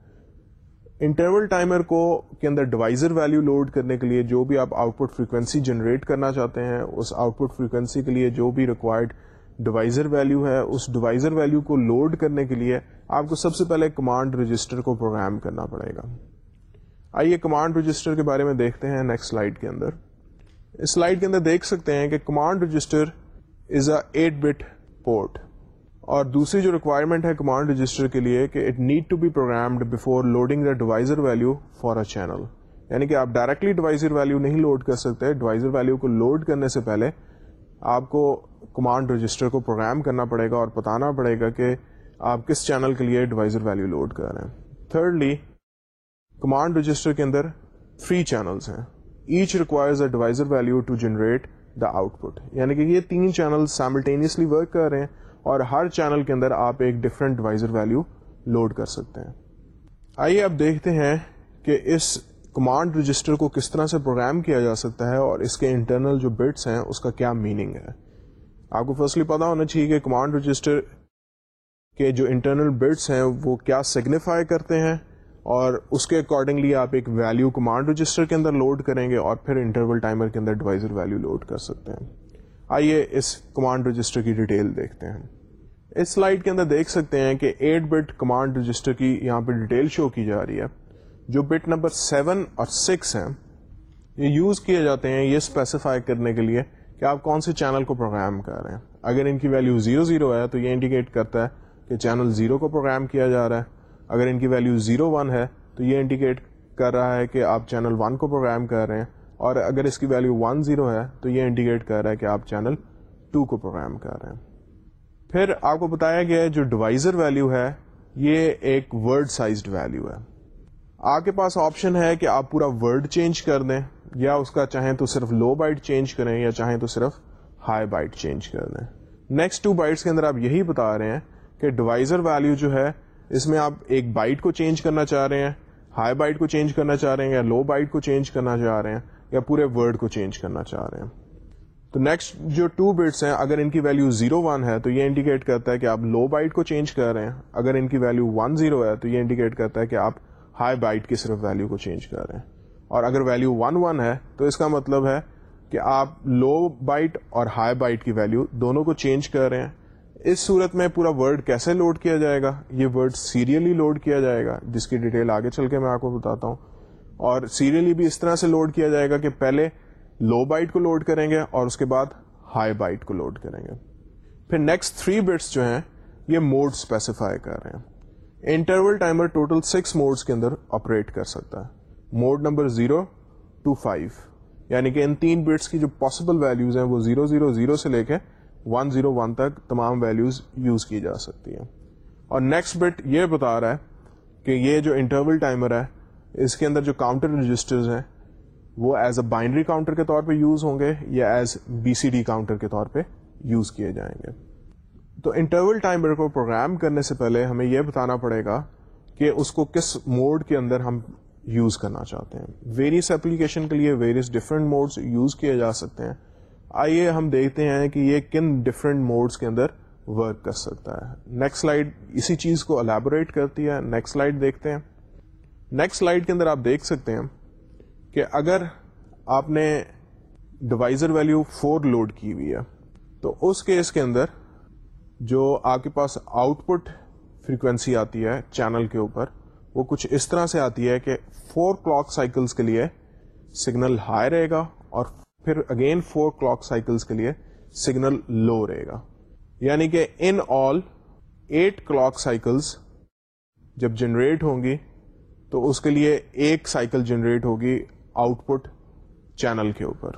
انٹرول ٹائمر کو کے اندر ڈیوائزر ویلو لوڈ کرنے کے لیے جو بھی آپ آؤٹ پٹ فریکوینسی جنریٹ کرنا چاہتے ہیں، اس آؤٹ پٹ فریکوینسی کے لیے جو بھی ریکوائرڈ ڈیوائزر ویلو ہے، اس ڈیوائزر ویلو کو لوڈ کرنے کے لیے آپ کو سب سے پہلے کمانڈ رجسٹر کو پروگرام کرنا پڑے گا۔ آئیے کمانڈ رجسٹر کے بارے میں دیکھتے ہیں نیکسٹ سلائڈ کے اندر۔ اس سلائڈ کے اندر دیکھ سکتے ہیں کہ command register is a eight bit port اور دوسری جو ریکوائرمنٹ ہے کمانڈ رجسٹر کے لیے کہ it need to be programmed before loading the divisor value for a channel یعنی کہ آپ ڈائریکٹلی ڈیوائزر ویلو نہیں لوڈ کر سکتے ڈیوائزر ویلو کو لوڈ کرنے سے پہلے آپ کو کمانڈ رجسٹر کو پروگرام کرنا پڑے گا اور بتانا پڑے گا کہ آپ کس چینل کے لیے ڈیوائزر ویلو لوڈ کر رہے ہیں۔ تھرڈلی کمانڈ رجسٹر کے اندر تھری چینلس ہیں۔ Each requires a divisor value to generate the output یعنی کہ یہ تین چینل سائملٹینیسلی ورک کر رہے ہیں۔ اور ہر چینل کے اندر آپ ایک ڈفرنٹ ڈیوائزر ویلو لوڈ کر سکتے ہیں۔ آئیے اب دیکھتے ہیں کہ اس کمانڈ رجسٹر کو کس طرح سے پروگرام کیا جا سکتا ہے اور اس کے انٹرنل جو بٹس ہیں، اس کا کیا میننگ ہے۔ آپ کو فرسٹلی پتا ہونا چاہیے کہ کمانڈ رجسٹر کے جو انٹرنل بٹس ہیں، وہ کیا سگنیفائی کرتے ہیں اور اس کے اکارڈنگلی آپ ایک ویلو کمانڈ رجسٹر کے اندر لوڈ کریں گے اور پھر انٹرول ٹائمر کے اندر ڈیوائزر ویلو لوڈ کر سکتے ہیں۔ آئیے اس کمانڈ رجسٹر کی ڈیٹیل دیکھتے ہیں۔ اس سلائڈ کے اندر دیکھ سکتے ہیں کہ ایٹ بٹ کمانڈ رجسٹر کی یہاں پہ ڈیٹیل شو کی جا رہی ہے۔ جو بٹ نمبر سیون اور سکس ہیں، یہ یوز کیے جاتے ہیں یہ اسپیسیفائی کرنے کے لیے کہ آپ کون سے چینل کو پروگرام کر رہے ہیں۔ اگر ان کی ویلو زیرو زیرو ہے تو یہ انڈیکیٹ کرتا ہے کہ چینل زیرو کو پروگرام کیا جا رہا ہے۔ اگر ان کی ویلو زیرو ون ہے تو یہ انڈیکیٹ کر رہا ہے کہ آپ چینل ون کو پروگرام کر رہے ہیں۔ اور اگر اس کی ویلو ون زیرو ہے، تو یہ انڈیکیٹ کر رہا ہے کہ آپ چینل ٹو کو پروگرام کر رہے ہیں۔ پھر آپ کو بتایا گیا جو ڈیوائزر ویلو ہے، یہ ایک ورڈ سائزڈ ویلو ہے۔ آپ کے پاس آپشن ہے کہ آپ پورا ورڈ چینج کر دیں، یا اس کا چاہیں تو صرف لو بائٹ چینج کریں، یا چاہیں تو صرف ہائی بائٹ چینج کر دیں۔ نیکسٹ ٹو بائٹس کے اندر آپ یہی بتا رہے ہیں کہ ڈیوائزر ویلو جو ہے، اس میں آپ ایک بائٹ کو چینج کرنا چاہ رہے ہیں ہائی بائٹ کو چینج کرنا چاہ رہے ہیں، یا لو بائٹ کو چینج کرنا چاہ رہے ہیں۔ یا پورے ورڈ کو چینج کرنا چاہ رہے ہیں۔ تو نیکسٹ جو ٹو بٹس ہیں، اگر ان کی ویلو زیرو ون ہے، تو یہ انڈیکیٹ کرتا ہے کہ آپ لو بائٹ کو چینج کر رہے ہیں۔ اگر ان کی ویلو ون زیرو ہے، تو یہ انڈیکیٹ کرتا ہے کہ آپ ہائی بائٹ کی صرف ویلو کو چینج کر رہے ہیں۔ اور اگر ویلو ون ون ہے، تو اس کا مطلب ہے کہ آپ لو بائٹ اور ہائی بائٹ کی ویلو دونوں کو چینج کر رہے ہیں۔ اس صورت میں پورا ورڈ کیسے لوڈ کیا جائے گا؟ یہ ورڈ سیریلی لوڈ کیا جائے گا، جس کی ڈیٹیل آگے چل کے میں آپ کو بتاتا ہوں۔ اور سیریلی بھی اس طرح سے لوڈ کیا جائے گا کہ پہلے لو بائٹ کو لوڈ کریں گے اور اس کے بعد ہائی بائٹ کو لوڈ کریں گے۔ پھر نیکسٹ تھری بٹس جو ہیں، یہ موڈ اسپیسیفائی کر رہے ہیں۔ Interval timer total six modes کے اندر آپریٹ کر سکتا ہے۔ Mode number zero to five یعنی کہ ان تین بٹس کی جو پاسبل ویلوز ہیں، وہ زیرو زیرو زیرو سے لے کے ون زیرو ون تک تمام ویلوز یوز کی جا سکتی ہیں۔ اور نیکسٹ بٹ یہ بتا رہا ہے کہ یہ جو انٹرول ٹائمر ہے اس کے اندر جو کاؤنٹر رجسٹرز ہیں، وہ ایز اے بائنڈری کاؤنٹر کے طور پہ یوز ہوں گے یا as B C D counter کے طور پہ یوز کیے جائیں گے. تو انٹرول ٹائمر کو پروگرام کرنے سے پہلے ہمیں یہ بتانا پڑے گا کہ اس کو کس موڈ کے اندر ہم یوز کرنا چاہتے ہیں. ویریس ایپلیکیشن کے لیے ویریس ڈفرینٹ موڈس یوز کیے جا سکتے ہیں. آئیے ہم دیکھتے ہیں کہ یہ کن ڈفرینٹ موڈس کے اندر ورک کر سکتا ہے. نیکسٹ سلائڈ اسی چیز کو الیبوریٹ کرتی ہے. نیکسٹ سلائڈ دیکھتے ہیں. نیکسٹ سلائڈ کے اندر آپ دیکھ سکتے ہیں کہ اگر آپ نے ڈیوائزر ویلو فور لوڈ کی ہوئی ہے، تو اس کیس کے اندر جو آپ کے پاس آؤٹ پٹ فریکوینسی آتی ہے چینل کے اوپر، وہ کچھ اس طرح سے آتی ہے کہ فور کلاک سائیکلس کے لیے سگنل ہائی رہے گا اور پھر اگین فور کلاک سائیکلس کے لیے سگنل لو رہے گا۔ یعنی کہ ان آل ایٹ کلاک سائیکلس جب جنریٹ ہوں گی تو اس کے لیے ایک سائیکل جنریٹ ہوگی آؤٹ پٹ چینل کے اوپر۔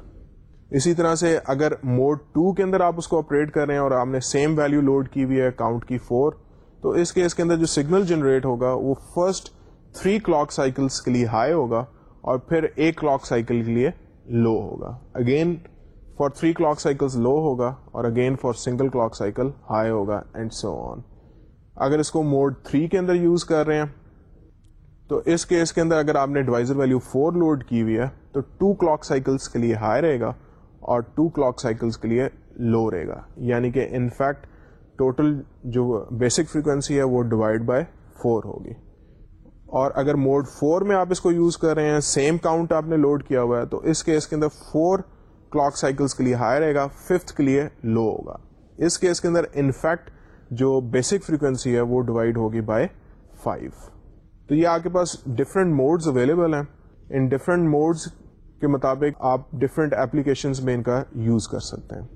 اسی طرح سے اگر موڈ ٹو کے اندر آپ اس کو آپریٹ کر رہے ہیں اور آپ نے سیم ویلو لوڈ کی ہوئی ہے کاؤنٹ کی فور، تو اس کیس کے اندر جو سگنل جنریٹ ہوگا وہ فرسٹ تھری کلاک سائیکلس کے لیے ہائی ہوگا اور پھر ایک کلاک سائیکل کے لیے لو ہوگا۔ Again for three clock cycle low ہوگا اور again for single clock cycle high ہوگا اینڈ سو آن۔ اگر اس کو موڈ تھری کے اندر یوز کر رہے ہیں تو اس کیس کے اندر اگر آپ نے ڈیوائزر ویلو فور لوڈ کی ہوئی ہے، تو ٹو کلاک سائیکلس کے لیے ہائی رہے گا اور ٹو کلاک سائیکلس کے لیے لو رہے گا۔ یعنی کہ انفیکٹ ٹوٹل جو بیسک فریکوینسی ہے وہ ڈیوائڈ بائی فور ہوگی۔ اور اگر موڈ فور میں آپ اس کو یوز کر رہے ہیں سیم کاؤنٹ آپ نے لوڈ کیا ہوا ہے، تو اس کیس کے اندر فور کلاک سائیکلس کے لیے ہائی رہے گا ففتھ کے لیے لو ہوگا۔ اس کیس کے اندر انفیکٹ جو بیسک فریکوینسی ہے وہ ڈیوائڈ ہوگی بائی فائیو تو یہ آپ کے پاس ڈفرینٹ موڈز اویلیبل ہیں۔ ان ڈفرینٹ موڈز کے مطابق آپ ڈفرینٹ ایپلیکیشن میں ان کا یوز کر سکتے ہیں۔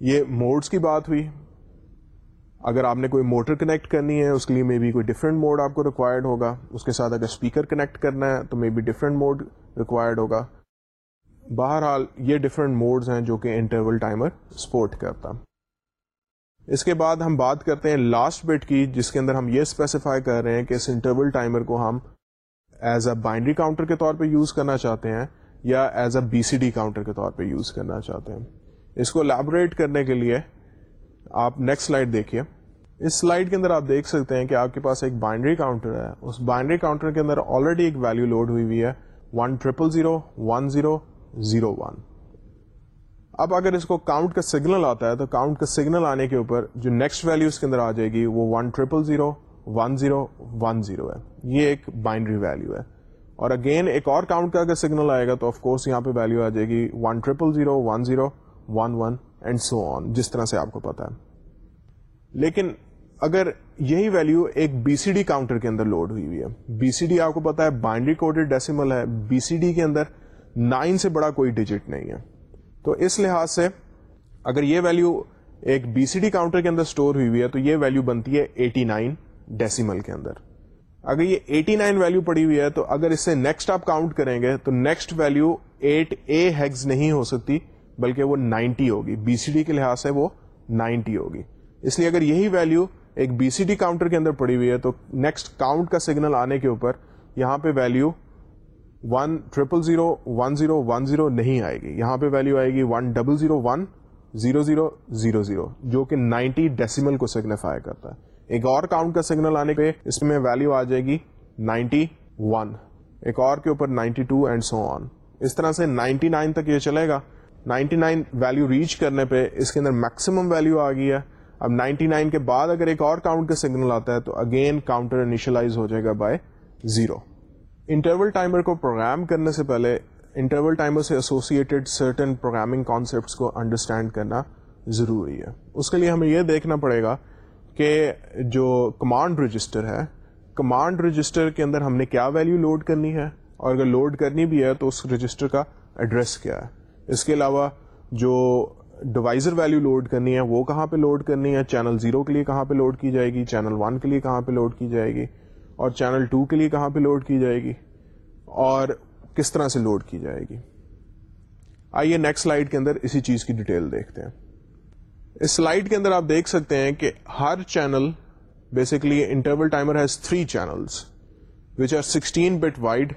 یہ موڈس کی بات ہوئی۔ اگر آپ نے کوئی موٹر کنیکٹ کرنی ہے، اس کے لیے مے بی کوئی ڈفرینٹ موڈ آپ کو ریکوائرڈ ہوگا۔ اس کے ساتھ اگر اسپیکر کنیکٹ کرنا ہے، تو may be different mode required ہوگا۔ بہرحال، یہ ڈفرینٹ موڈز ہیں جو کہ انٹرول ٹائمر سپورٹ کرتا۔ اس کے بعد ہم بات کرتے ہیں لاسٹ بٹ کی، جس کے اندر ہم یہ اسپیسیفائی کر رہے ہیں کہ اس انٹرول ٹائمر کو ہم ایز اے بائنڈری کاؤنٹر کے طور پہ یوز کرنا چاہتے ہیں یا as a B C D counter کے طور پہ یوز کرنا چاہتے ہیں۔ اس کو لیبوریٹ کرنے کے لیے آپ نیکسٹ سلائڈ دیکھیے۔ اس سلائڈ کے اندر آپ دیکھ سکتے ہیں کہ آپ کے پاس ایک بائنڈری کاؤنٹر ہے۔ اس بائنڈری کاؤنٹر کے اندر آلریڈی ایک ویلو لوڈ ہوئی ہوئی ہے۔ One triple zero one zero zero one اب اگر اس کو کاؤنٹ کا سگنل آتا ہے تو کاؤنٹ کا سگنل آنے کے اوپر جو نیکسٹ ویلو اس کے اندر آ جائے گی وہ one triple zero one zero one zero ہے۔ یہ ایک بائنڈری ویلو ہے۔ اور اگین ایک اور کاؤنٹ کا اگر سگنل آئے گا تو آف کورس یہاں پہ ویلو آ جائے گی one triple zero one zero one one and so on جس طرح سے آپ کو پتا ہے۔ لیکن اگر یہی ویلو ایک بی سی ڈی کاؤنٹر کے اندر لوڈ ہوئی ہوئی ہے۔ بی سی ڈی آپ کو پتا ہے بائنڈری کوڈیڈ ڈیسیمل ہے۔ بی سی ڈی کے اندر نائن سے بڑا کوئی ڈیجٹ نہیں ہے۔ تو اس لحاظ سے اگر یہ ویلو ایک بی سی ڈی کاؤنٹر کے اندر اسٹور ہوئی ہوئی ہے، تو یہ ویلو بنتی ہے ایٹی نائن ڈیسیمل کے اندر۔ اگر یہ ایٹی نائن ویلو پڑی ہوئی ہے، تو اگر اس سے نیکسٹ آپ کاؤنٹ کریں گے، تو next value eight A hex نہیں ہو سکتی، بلکہ وہ نائنٹی ہوگی۔ بی سی ڈی کے لحاظ سے وہ نائنٹی ہوگی۔ اس لیے اگر یہی ویلو ایک بی سی ڈی کاؤنٹر کے اندر پڑی ہوئی ہے، تو نیکسٹ کاؤنٹ کا سگنل آنے کے اوپر یہاں پہ value one triple zero one zero one zero نہیں آئے گی۔ یہاں پہ ویلو آئے گی one double zero one zero zero zero zero جو کہ نائنٹی ڈیسیمل کو سگنیفائی کرتا ہے۔ ایک اور کاؤنٹ کا سگنل آنے پہ اس میں ویلو آ جائے گی نائنٹی ون۔ ایک اور کے اوپر ninety two and so on اس طرح سے نائنٹی نائن تک یہ چلے گا۔ 99 ویلو ریچ کرنے پہ اس کے اندر میکسیمم ویلو آ گئی ہے۔ اب 99 کے بعد اگر ایک اور کاؤنٹ کا سگنل آتا ہے تو اگین کاؤنٹر انیشلائز ہو جائے گا بائی زیرو انٹرول ٹائمر کو پروگرام کرنے سے پہلے انٹرول ٹائمر سے ایسوسیٹیڈ سرٹن پروگرامنگ کانسیپٹس کو انڈرسٹینڈ کرنا ضروری ہے۔ اس کے لیے ہمیں یہ دیکھنا پڑے گا کہ جو کمانڈ رجسٹر ہے کمانڈ رجسٹر کے اندر ہم نے کیا ویلو لوڈ کرنی ہے؟ اور اگر لوڈ کرنی بھی ہے تو اس رجسٹر کا ایڈریس کیا ہے۔ اس کے علاوہ جو ڈیوائزر ویلو لوڈ کرنی ہے، وہ کہاں پہ لوڈ کرنی ہے؟ چینل زیرو کے لیے کہاں پہ لوڈ کی جائے گی؟ چینل ون کے لیے کہاں پہ لوڈ کی جائے گی؟ اور چینل ٹو کے لیے کہاں پہ لوڈ کی جائے گی اور کس طرح سے لوڈ کی جائے گی۔ آئیے نیکسٹ سلائڈ کے اندر اسی چیز کی ڈیٹیل دیکھتے ہیں۔ اس سلائڈ کے اندر آپ دیکھ سکتے ہیں کہ ہر channel basically interval timer has three channels which are sixteen bit wide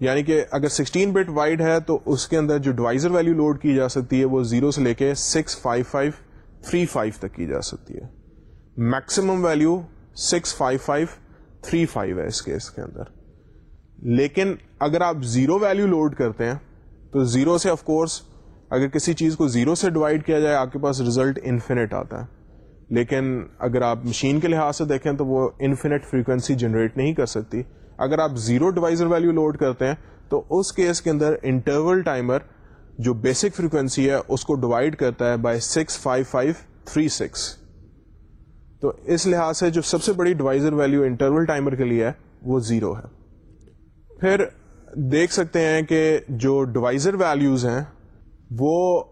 یعنی کہ اگر 16 بٹ وائڈ ہے تو اس کے اندر جو ڈوائزر ویلو لوڈ کی جا سکتی ہے وہ زیرو سے لے کے six five five three five تک کی جا سکتی ہے۔ Maximum value six five five three five ہے اس کیس کے اندر۔ لیکن اگر آپ زیرو ویلو لوڈ کرتے ہیں، تو زیرو سے آف کورس اگر کسی چیز کو زیرو سے ڈیوائڈ کیا جائے، آپ کے پاس ریزلٹ انفینٹ آتا ہے۔ لیکن اگر آپ مشین کے لحاظ سے دیکھیں تو وہ انفینٹ فریکوینسی جنریٹ نہیں کر سکتی۔ اگر آپ زیرو ڈیوائزر ویلو لوڈ کرتے ہیں، تو اس کیس کے اندر انٹرول ٹائمر جو بیسک فریکوینسی ہے، اس کو ڈیوائڈ کرتا ہے by six five five three six تو اس لحاظ سے جو سب سے بڑی ڈیوائزر ویلو انٹرول ٹائمر کے لیے ہے، وہ زیرو ہے۔ پھر دیکھ سکتے ہیں کہ جو ڈیوائزر ویلوز ہیں، وہ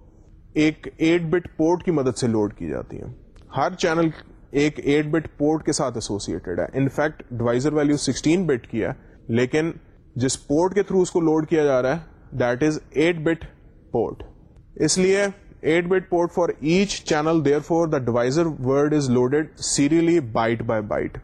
ایک ایٹ بٹ پورٹ کی مدد سے لوڈ کی جاتی ہیں۔ ہر چینل ایک ایٹ بٹ پورٹ کے ساتھ ایسوسیٹڈ ہے۔ In fact divisor value sixteen bit کی ہے، لیکن جس پورٹ کے تھرو اس کو لوڈ کیا جا رہا ہے that is eight bit port اس لیے eight bit port for each channel therefore the divisor word is loaded serially byte by byte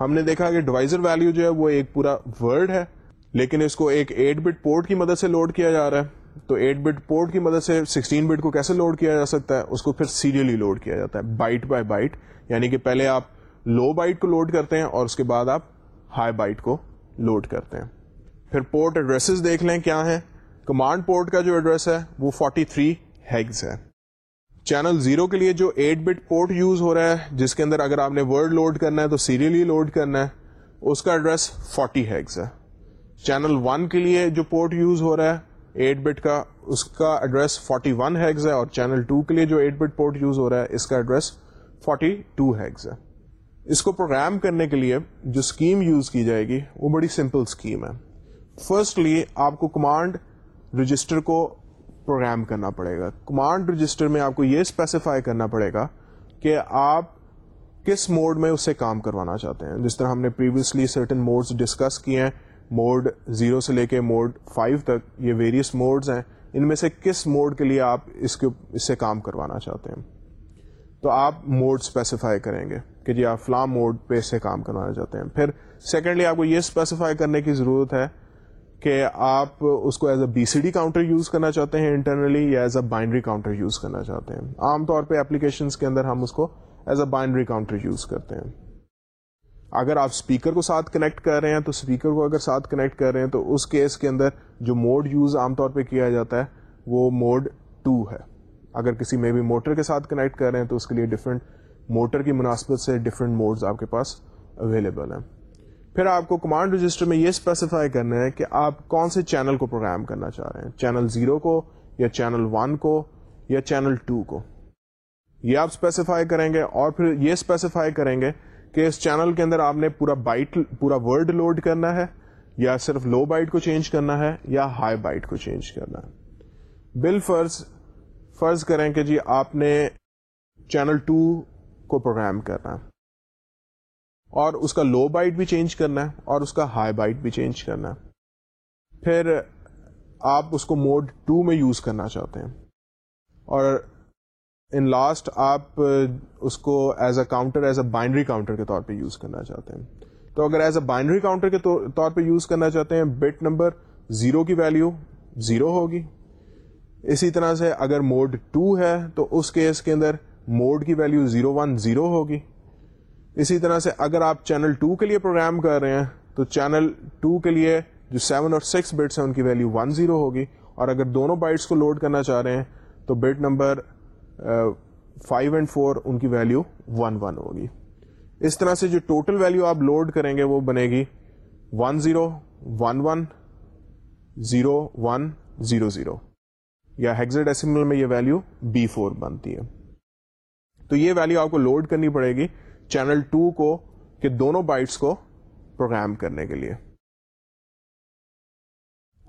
ہم نے دیکھا کہ ڈیوائزر ویلو جو ہے وہ ایک پورا ورڈ ہے، لیکن اس کو ایک ایٹ بٹ پورٹ کی مدد سے لوڈ کیا جا رہا ہے۔ تو ایٹ بٹ پورٹ کی مدد سے سکسٹین بٹ کو کیسے لوڈ کیا جا سکتا ہے؟ اس کو پھر سیریلی لوڈ کیا جاتا ہے بائٹ بائی بائٹ یعنی کہ پہلے آپ لو بائٹ کو لوڈ کرتے ہیں اور اس کے بعد آپ ہائی بائٹ کو لوڈ کرتے ہیں۔ پھر پورٹ ایڈریسز دیکھ لیں کیا ہے کمانڈ پورٹ کا جو ایڈریس ہے وہ 43 تھری ہیگز ہے چینل زیرو کے لیے جو 8 بٹ پورٹ یوز ہو رہا ہے، جس کے اندر اگر آپ نے ورڈ لوڈ کرنا ہے تو سیریلی لوڈ کرنا ہے، اس کا ایڈریس 40 ہیگز ہے۔ چینل ون کے لیے جو پورٹ یوز ہو رہا ہے، ایٹ بٹ کا، اس کا ایڈریس 41 ون ہیگز ہے، اور چینل 2 کے لیے جو 8 بٹ پورٹ یوز ہو رہا ہے، اس کا ایڈریس 42 ٹو ہیگز ہے۔ اس کو پروگرام کرنے کے لیے جو اسکیم یوز کی جائے گی، وہ بڑی سمپل اسکیم ہے۔ فرسٹلی آپ کو کمانڈ رجسٹر کو پروگرام کرنا پڑے گا۔ کمانڈ رجسٹر میں آپ کو یہ اسپیسیفائی کرنا پڑے گا کہ آپ کس موڈ میں اس سے کام کروانا چاہتے ہیں۔ جس طرح ہم نے پریویسلی سرٹن موڈس ڈسکس کیے ہیں موڈ زیرو سے لے کے موڈ فائیو تک یہ ویریس موڈز ہیں۔ ان میں سے کس موڈ کے لیے آپ اس کے اس سے کام کروانا چاہتے ہیں؟ تو آپ موڈ اسپیسیفائی کریں گے کہ جی آپ فلاں موڈ پہ اس سے کام کروانا چاہتے ہیں۔ پھر سیکنڈلی آپ کو یہ اسپیسیفائی کرنے کی ضرورت ہے کہ آپ اس کو as a B C D counter use کرنا چاہتے ہیں انٹرنلی یا as a binary counter use کرنا چاہتے ہیں۔ عام طور پہ اپلیکیشنس کے اندر ہم اس کو as a binary counter use کرتے ہیں۔ اگر آپ اسپیکر کو ساتھ کنیکٹ کر رہے ہیں تو اسپیکر کو اگر ساتھ کنیکٹ کر رہے ہیں تو اس کیس کے اندر جو موڈ یوز عام طور پہ کیا جاتا ہے وہ موڈ ٹو ہے۔ اگر کسی میں بھی موٹر کے ساتھ کنیکٹ کر رہے ہیں تو اس کے لیے ڈفرینٹ موٹر کی مناسبت سے ڈفرینٹ موڈز آپ کے پاس اویلیبل ہیں۔ پھر آپ کو کمانڈ رجسٹر میں یہ اسپیسیفائی کرنا ہے کہ آپ کون سے چینل کو پروگرام کرنا چاہ رہے ہیں؟ چینل زیرو کو یا چینل ون کو یا چینل ٹو کو؟ یہ آپ اسپیسیفائی کریں گے اور پھر یہ اسپیسیفائی کریں گے کہ اس چینل کے اندر آپ نے پورا بائٹ پورا ورڈ لوڈ کرنا ہے یا صرف لو بائٹ کو چینج کرنا ہے یا ہائی بائٹ کو چینج کرنا ہے۔ بل فرض فرض کریں کہ جی آپ نے چینل ٹو کو پروگرام کرنا ہے۔ اور اس کا لو بائٹ بھی چینج کرنا ہے اور اس کا ہائی بائٹ بھی چینج کرنا ہے۔ پھر آپ اس کو موڈ ٹو میں یوز کرنا چاہتے ہیں۔ اور ان لاسٹ آپ اس کو as a counter as a binary counter کے طور پہ یوز کرنا چاہتے ہیں۔ تو اگر ایز اے بائنڈری کاؤنٹر کے طور پہ یوز کرنا چاہتے ہیں بٹ نمبر زیرو کی ویلو زیرو ہوگی۔ اسی طرح سے اگر موڈ ٹو ہے، تو اس کیس کے اندر موڈ کی ویلو زیرو ون زیرو ہوگی۔ اسی طرح سے اگر آپ چینل ٹو کے لیے پروگرام کر رہے ہیں، تو چینل ٹو کے لیے جو سیون اور سکس بٹس ہیں، ان کی ویلو ون زیرو ہوگی۔ اور اگر دونوں بائٹس کو لوڈ کرنا چاہ رہے ہیں، تو bit number five and four, ان کی ویلو ون ون ہوگی۔ اس طرح سے جو ٹوٹل ویلو آپ لوڈ کریں گے، وہ بنے گی one zero one one zero one zero zero. یا ڈیسیمل میں یہ ویلو بی فور بنتی ہے۔ تو یہ ویلو آپ کو لوڈ کرنی پڑے گی۔ چینل ٹو کو کہ دونوں بائٹس کو پروگرام کرنے کے لیے۔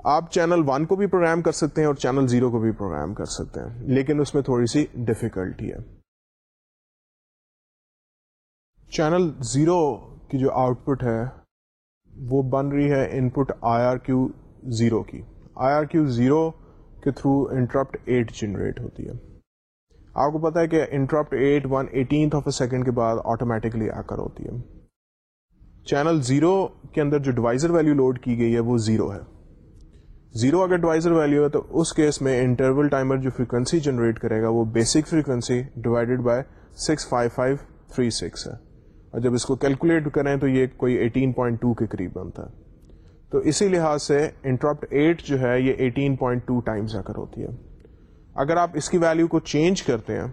آپ چینل ون کو بھی پروگرام کر سکتے ہیں اور چینل زیرو کو بھی پروگرام کر سکتے ہیں، لیکن اس میں تھوڑی سی ڈفیکلٹی ہے۔ چینل زیرو کی جو آؤٹ پٹ ہے، وہ بن رہی ہے ان پٹ آئی آر کیو زیرو کی۔ آئی آر کیو زیرو کے تھرو انٹرپٹ ایٹ جنریٹ ہوتی ہے۔ آپ کو پتا ہے کہ interrupt at one eighteenth of a second کے بعد آٹومیٹکلی آ کر ہوتی ہے۔ چینل زیرو کے اندر جو ڈیوائزر ویلو لوڈ کی گئی ہے وہ زیرو ہے۔ زیرو اگر ڈوائزر ویلو ہے تو اس کیس میں انٹرول ٹائمر جو فریکوینسی جنریٹ کرے گا وہ basic frequency divided by six five five three six ہے۔ اور جب اس کو کیلکولیٹ کریں تو یہ کوئی ایٹین پوائنٹ ٹو کے قریب بنتا ہے۔ تو اسی لحاظ سے انٹرپٹ ایٹ جو ہے یہ ایٹین پوائنٹ ٹو ٹائمس آ کر ہوتی ہے۔ اگر آپ اس کی ویلو کو چینج کرتے ہیں،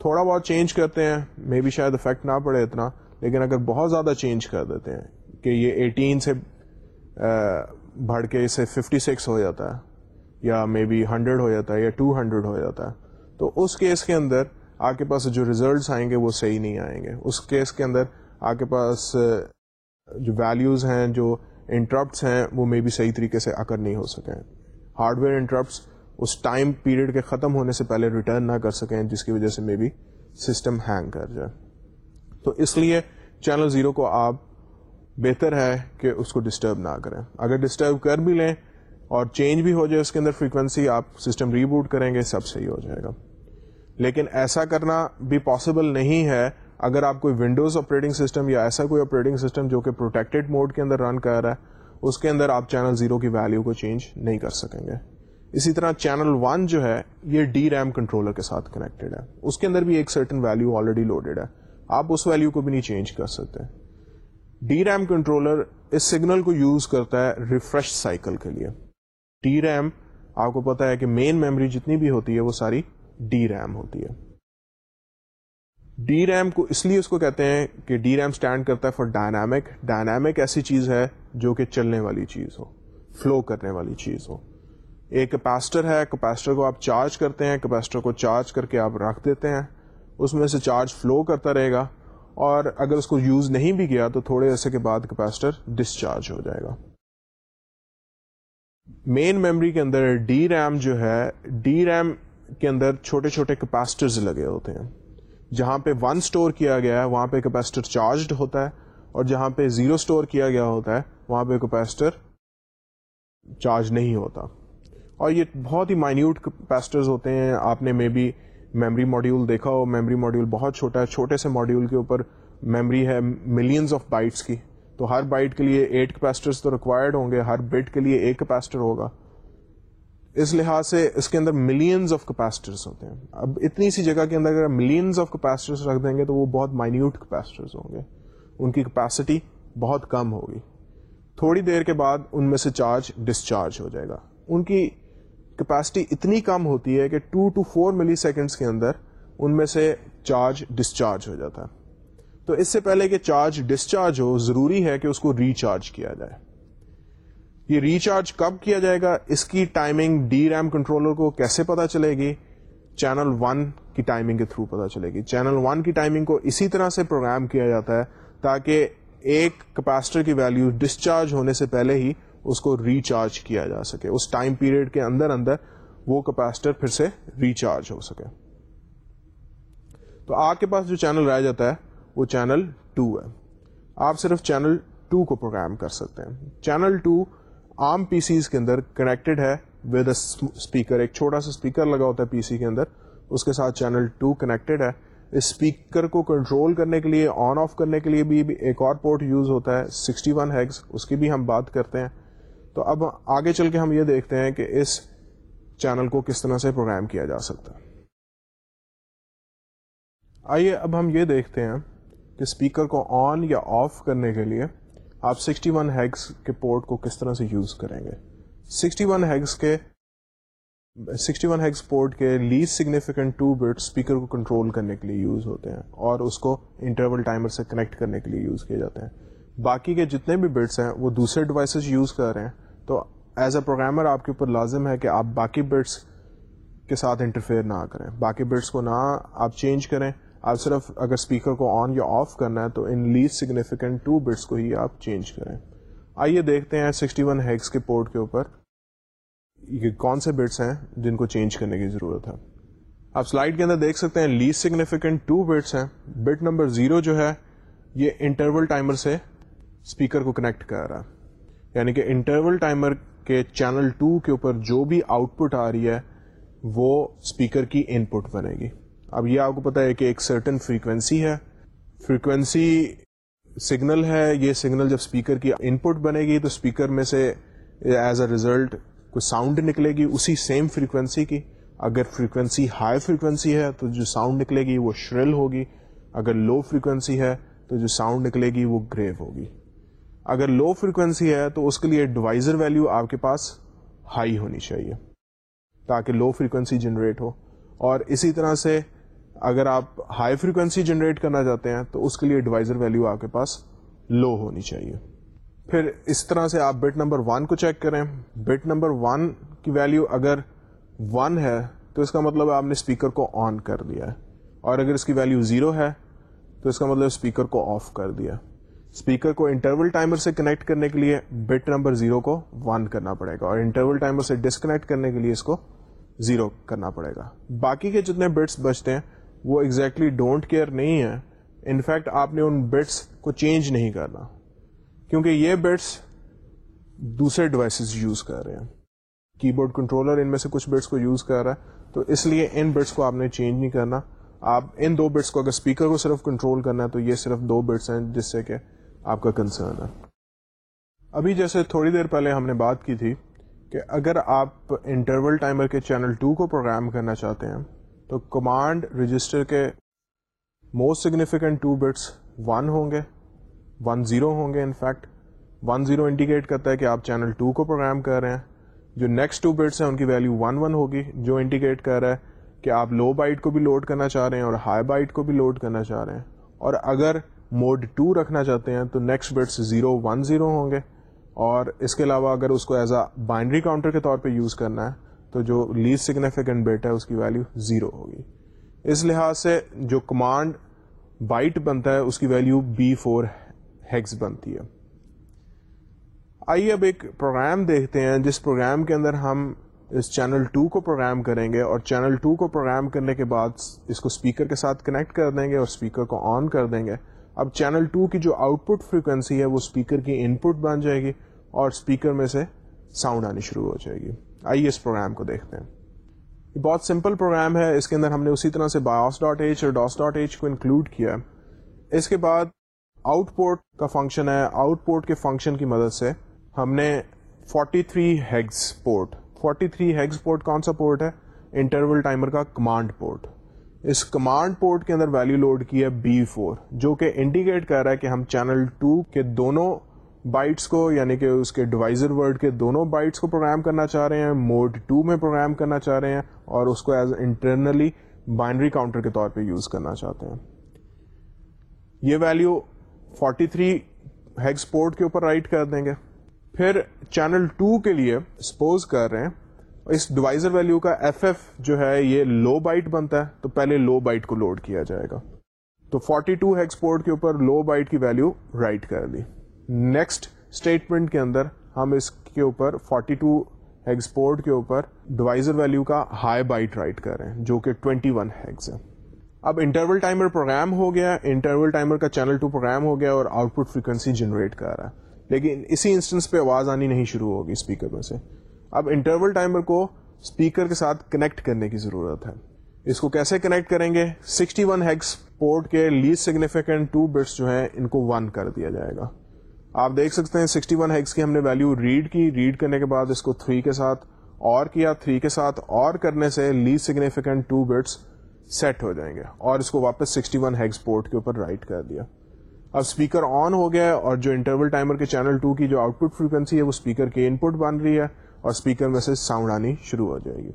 تھوڑا بہت چینج کرتے ہیں مے بی شاید افیکٹ نہ پڑے اتنا، لیکن اگر بہت زیادہ چینج کر دیتے ہیں، کہ یہ ایٹین سے بڑھ کے اسے ففٹی سکس ہو جاتا ہے، یا مے بی ہنڈریڈ ہو جاتا ہے یا ٹو ہنڈریڈ ہو جاتا ہے، تو اس کیس کے اندر آپ کے پاس جو ریزلٹس آئیں گے وہ صحیح نہیں آئیں گے. اس کیس کے اندر آپ کے پاس جو ویلیوز ہیں، جو انٹرپٹس ہیں، وہ مے بی صحیح طریقے سے اکر نہیں ہو سکیں ہارڈ ویئر انٹرپٹس اس ٹائم پیریڈ کے ختم ہونے سے پہلے ریٹرن نہ کر سکیں، جس کی وجہ سے مے بی سسٹم ہینگ کر جائے۔ تو اس لیے چینل زیرو کو آپ بہتر ہے کہ اس کو ڈسٹرب نہ کریں۔ اگر ڈسٹرب کر بھی لیں اور چینج بھی ہو جائے اس کے اندر فریکوینسی آپ سسٹم ریبوٹ کریں گے، سب صحیح ہو جائے گا۔ لیکن ایسا کرنا بھی پاسبل نہیں ہے۔ اگر آپ کوئی ونڈوز آپریٹنگ سسٹم یا ایسا کوئی آپریٹنگ سسٹم جو کہ پروٹیکٹڈ موڈ کے اندر رن کر رہا ہے، اس کے اندر آپ چینل زیرو کی ویلو کو چینج نہیں کر سکیں گے۔ اسی طرح چینل ون جو ہے، یہ ڈی ریم کنٹرولر کے ساتھ کنیکٹڈ ہے۔ اس کے اندر بھی ایک سرٹن ویلو آلریڈی لوڈیڈ ہے۔ آپ اس ویلو کو بھی نہیں چینج کر سکتے۔ ڈی ریم کنٹرولر اس سگنل کو یوز کرتا ہے ریفریش سائیکل کے لیے۔ ڈی ریم آپ کو پتا ہے کہ مین میموری جتنی بھی ہوتی ہے، وہ ساری ڈی ریم ہوتی ہے۔ ڈی ریم کو اس لیے اس کو کہتے ہیں کہ ڈی ریم اسٹینڈ کرتا ہے فار ڈائنامک ڈائنامک ایسی چیز ہے جو کہ چلنے والی چیز ہو فلو کرنے والی چیز ہو۔ ایک کپیسٹر ہے کپیسٹر کو آپ چارج کرتے ہیں کپیسٹر کو چارج کر کے آپ رکھ دیتے ہیں۔ اس میں سے چارج فلو کرتا رہے گا اور اگر اس کو یوز نہیں بھی کیا تو تھوڑے عرصے کے بعد کپیسٹر ڈسچارج ہو جائے گا۔ مین میموری کے اندر ڈی ریم جو ہے، ڈی ریم کے اندر چھوٹے چھوٹے کپیسٹرز لگے ہوتے ہیں۔ جہاں پہ ون اسٹور کیا گیا ہے، وہاں پہ کیپیسٹر چارجڈ ہوتا ہے اور جہاں پہ زیرو اسٹور کیا گیا ہوتا ہے، وہاں پہ کیپیسٹر چارج نہیں ہوتا۔ اور یہ بہت ہی مائنیوٹ کیپیسٹرز ہوتے ہیں۔ آپ نے مے بی میمری ماڈیول دیکھا ہو۔ میمری ماڈیول بہت چھوٹا ہے۔ چھوٹے سے ماڈیول کے اوپر میمری ہے ملینز آف بائٹس کی۔ تو ہر بائٹ کے لیے ایٹ کیپیسٹرز تو ریکوائرڈ ہوں گے۔ ہر بٹ کے لیے ایک کیپیسٹر ہوگا۔ اس لحاظ سے اس کے اندر ملینز آف کیپیسٹرس ہوتے ہیں۔ اب اتنی سی جگہ کے اندر اگر ملینز آف کیپیسٹرس رکھ دیں گے تو وہ بہت مائنیوٹ کیپیسٹرز ہوں گے۔ ان کی کیپیسٹی بہت کم ہوگی۔ تھوڑی دیر کے بعد ان میں سے چارج ڈسچارج ہو جائے گا۔ ان کی کیپیسٹی اتنی کم ہوتی ہے کہ two to four milliseconds کے اندر ان میں سے چارج ڈسچارج ہو جاتا ہے۔ تو اس سے پہلے کہ چارج ڈسچارج ہو، ضروری ہے کہ اس کو ریچارج کیا جائے۔ یہ ریچارج کب کیا جائے گا؟ اس کی ٹائمنگ ڈی ریم کنٹرولر کو کیسے پتا چلے گی؟ چینل ون کی ٹائمنگ کے تھرو پتا چلے گی۔ چینل ون کی ٹائمنگ کو اسی طرح سے پروگرام کیا جاتا ہے تاکہ ایک کیپیسٹر کی ویلو ڈسچارج ہونے سے پہلے ہی اس کو ریچارج کیا جا سکے۔ اس ٹائم پیریڈ کے اندر اندر وہ کیپیسٹر پھر سے ریچارج ہو سکے۔ تو آپ کے پاس جو چینل رہ جاتا ہے، وہ چینل ٹو ہے۔ آپ صرف چینل ٹو کو پروگرام کر سکتے ہیں۔ چینل ٹو عام پی سیز کے اندر کنیکٹڈ ہے ود اے اسپیکر ایک چھوٹا سا اسپیکر لگا ہوتا ہے پی سی کے اندر۔ اس کے ساتھ چینل ٹو کنیکٹڈ ہے۔ اس اسپیکر کو کنٹرول کرنے کے لیے آن آف کرنے کے لیے بھی ایک اور پورٹ یوز ہوتا ہے سکسٹی ون ہیگس اس کی بھی ہم بات کرتے ہیں۔ تو اب آگے چل کے ہم یہ دیکھتے ہیں کہ اس چینل کو کس طرح سے پروگرام کیا جا سکتا ہے۔ آئیے اب ہم یہ دیکھتے ہیں کہ اسپیکر کو آن یا آف کرنے کے لیے آپ 61 ون ہیگس کے پورٹ کو کس طرح سے یوز کریں گے۔ 61 ون ہیگس کے 61 ون ہیگس پورٹ کے least significant two bit speaker کو کنٹرول کرنے کے لیے یوز ہوتے ہیں اور اس کو انٹرول ٹائمر سے کنیکٹ کرنے کے لیے یوز کیے جاتے ہیں۔ باقی کے جتنے بھی بٹس ہیں وہ دوسرے ڈیوائسز یوز کر رہے ہیں۔ تو ایز اے پروگرامر آپ کے اوپر لازم ہے کہ آپ باقی بٹس کے ساتھ انٹرفیئر نہ کریں۔ باقی بٹس کو نہ آپ چینج کریں۔ آپ صرف اگر اسپیکر کو آن یا آف کرنا ہے تو ان لیسٹ سگنیفیکینٹ ٹو بٹس کو ہی آپ چینج کریں۔ آئیے دیکھتے ہیں سکسٹی ون ہیگس کے پورٹ کے اوپر۔ یہ کون سے بٹس ہیں جن کو چینج کرنے کی ضرورت ہے؟ آپ سلائڈ کے اندر دیکھ سکتے ہیں لیسٹ سگنیفیکینٹ ٹو بٹس ہیں۔ بٹ نمبر زیرو جو ہے، یہ انٹرول ٹائمر سے اسپیکر کو کنیکٹ کر رہا ہے۔ یعنی کہ انٹرول ٹائمر کے چینل ٹو کے اوپر جو بھی آؤٹ پٹ آ رہی ہے، وہ اسپیکر کی ان پٹ بنے گی۔ اب یہ آپ کو پتا ہے کہ ایک سرٹن فریکوینسی ہے۔ فریکوینسی سگنل ہے، یہ سگنل جب اسپیکر کی ان پٹ بنے گی تو اسپیکر میں سے ایز اے ریزلٹ کوئی ساؤنڈ نکلے گی اسی سیم فریکوینسی کی۔ اگر فریکوینسی ہائی فریکوینسی ہے تو جو ساؤنڈ نکلے گی وہ شرل ہوگی۔ اگر لو فریکوینسی ہے تو جو ساؤنڈ نکلے گی وہ گریو ہوگی۔ اگر لو فریکوینسی ہے تو اس کے لیے ڈیوائزر ویلو آپ کے پاس ہائی ہونی چاہیے تاکہ لو فریکوینسی جنریٹ ہو۔ اور اسی طرح سے اگر آپ ہائی فریکوینسی جنریٹ کرنا چاہتے ہیں تو اس کے لیے ڈیوائزر ویلو آپ کے پاس لو ہونی چاہیے۔ پھر اس طرح سے آپ بٹ نمبر ون کو چیک کریں۔ بٹ نمبر ون کی ویلو اگر ون ہے تو اس کا مطلب آپ نے اسپیکر کو آن کر دیا ہے۔ اور اگر اس کی ویلو زیرو ہے تو اس کا مطلب اسپیکر کو آف کر دیا ہے۔ اسپیکر کو انٹرول ٹائمر سے کنیکٹ کرنے کے لیے بٹ نمبر زیرو کو ون کرنا پڑے گا اور انٹرول ٹائمر سے ڈسکنیکٹ کرنے کے لیے اس کو زیرو کرنا پڑے گا۔ باقی کے جتنے بٹس بچتے ہیں، وہ ایگزیکٹلی ڈونٹ کیئر نہیں ہے انفیکٹ آپ نے ان بٹس کو چینج نہیں کرنا۔ کیونکہ یہ بٹس دوسرے ڈیوائسز یوز کر رہے ہیں۔ کی بورڈ کنٹرولر ان میں سے کچھ بٹس کو یوز کر رہا ہے۔ تو اس لیے ان بٹس کو آپ نے چینج نہیں کرنا۔ آپ ان دو بٹس کو اگر اسپیکر کو صرف کنٹرول کرنا ہے، تو یہ صرف دو بٹس ہیں، جس سے کہ آپ کا کنسرن ہے۔ ابھی جیسے تھوڑی دیر پہلے ہم نے بات کی تھی کہ اگر آپ انٹرول ٹائمر کے چینل ٹو کو پروگرام کرنا چاہتے ہیں، تو کمانڈ رجسٹر کے most significant two bits one ہوں گے ون زیرو ہوں گے انفیکٹ ون زیرو انڈیکیٹ کرتا ہے کہ آپ چینل ٹو کو پروگرام کر رہے ہیں۔ جو نیکسٹ ٹو بٹس ہیں، ان کی ویلو ون ون ہوگی، جو انڈیکیٹ کر رہا ہے کہ آپ لو بائٹ کو بھی لوڈ کرنا چاہ رہے ہیں اور ہائی بائٹ کو بھی لوڈ کرنا چاہ رہے ہیں۔ اور اگر موڈ ٹو رکھنا چاہتے ہیں تو next bits zero one zero ہوں گے۔ اور اس کے علاوہ اگر اس کو ایز اے بائنڈری کاؤنٹر کے طور پہ یوز کرنا ہے، تو جو لیسٹ سگنیفیکینٹ بٹ ہے، اس کی ویلو زیرو ہوگی۔ اس لحاظ سے جو کمانڈ بائٹ بنتا ہے، اس کی ویلو بی فور ہیگز بنتی ہے۔ آئیے اب ایک پروگرام دیکھتے ہیں۔ جس پروگرام کے اندر ہم اس چینل ٹو کو پروگرام کریں گے، اور چینل ٹو کو پروگرام کرنے کے بعد اس کو اسپیکر کے ساتھ کنیکٹ کر دیں گے، اور اسپیکر کو آن کر دیں گے۔ اب چینل ٹو کی جو آؤٹ پٹ فریکوینسی ہے وہ اسپیکر کی ان پٹ بن جائے گی اور اسپیکر میں سے ساؤنڈ آنی شروع ہو جائے گی۔ آئیے اس پروگرام کو دیکھتے ہیں۔ یہ بہت سمپل پروگرام ہے۔ اس کے اندر ہم نے اسی طرح سے بایوس ڈاٹ ایچ اور ڈاس ڈاٹ ایچ کو انکلوڈ کیا اس کے بعد آؤٹ پورٹ کا فنکشن ہے۔ آؤٹ پورٹ کے فنکشن کی مدد سے ہم نے 43 three hex port 43 three hex port کون سا پورٹ ہے؟ انٹرول ٹائمر کا کمانڈ پورٹ اس کمانڈ پورٹ کے اندر ویلو لوڈ کی ہے بی فور جو کہ انڈیکیٹ کر رہا ہے کہ ہم چینل ٹو کے دونوں بائٹس کو یعنی کہ اس کے ڈیوائزر ورڈ کے دونوں بائٹس کو پروگرام کرنا چاہ رہے ہیں موڈ ٹو میں پروگرام کرنا چاہ رہے ہیں، اور اس کو ایز انٹرنلی بائنڈری کاؤنٹر کے طور پہ یوز کرنا چاہتے ہیں. یہ ویلو 43 تھری ہیگس پورٹ کے اوپر رائٹ کر دیں گے. پھر چینل ٹو کے لیے سپوز کر رہے ہیں اس ڈیوائزر ویلو کا ایف ایف جو ہے یہ لو بائٹ بنتا ہے، تو پہلے لو بائٹ کو لوڈ کیا جائے گا۔ تو 42 ٹو ایکسپورٹ کے اوپر لو بائٹ کی ویلو رائٹ کر دی۔ نیکسٹ اسٹیٹمنٹ کے اندر ہم اس کے اوپر 42 ٹو ایکسپورٹ کے اوپر ڈیوائزر ویلو کا ہائی بائٹ رائٹ کر رہے ہیں، جو کہ 21 ون ہیگز ہے۔ اب انٹرول ٹائمر پروگرام ہو گیا انٹرول ٹائمر کا چینل ٹو پروگرام ہو گیا اور آؤٹ پٹ فریکوینسی جنریٹ کر رہا ہے۔ لیکن اسی انسٹنس پہ آواز آنی نہیں شروع ہوگی اسپیکر میں سے۔ اب انٹرول ٹائمر کو اسپیکر کے ساتھ کنیکٹ کرنے کی ضرورت ہے۔ اس کو کیسے کنیکٹ کریں گے؟ 61 ون ہیگس پورٹ کے لیسٹ سگنیفیکینٹ ٹو بٹس جو ہیں، ان کو ون کر دیا جائے گا۔ آپ دیکھ سکتے ہیں 61 ون ہیگس کی ہم نے ویلو ریڈ کی۔ ریڈ کرنے کے بعد اس کو 3 کے ساتھ اور کیا۔ 3 کے ساتھ اور کرنے سے least significant two bits set ہو جائیں گے اور اس کو واپس 61 ون ہیگس پورٹ کے اوپر رائٹ کر دیا۔ اب اسپیکر آن ہو گیا اور جو انٹرول ٹائمر کے چینل ٹو کی جو آؤٹ پٹ فریکوینسی ہے، وہ اسپیکر کے ان پٹ بن رہی ہے۔ اور اسپیکر میں سے ساؤنڈ آنی شروع ہو جائے گی۔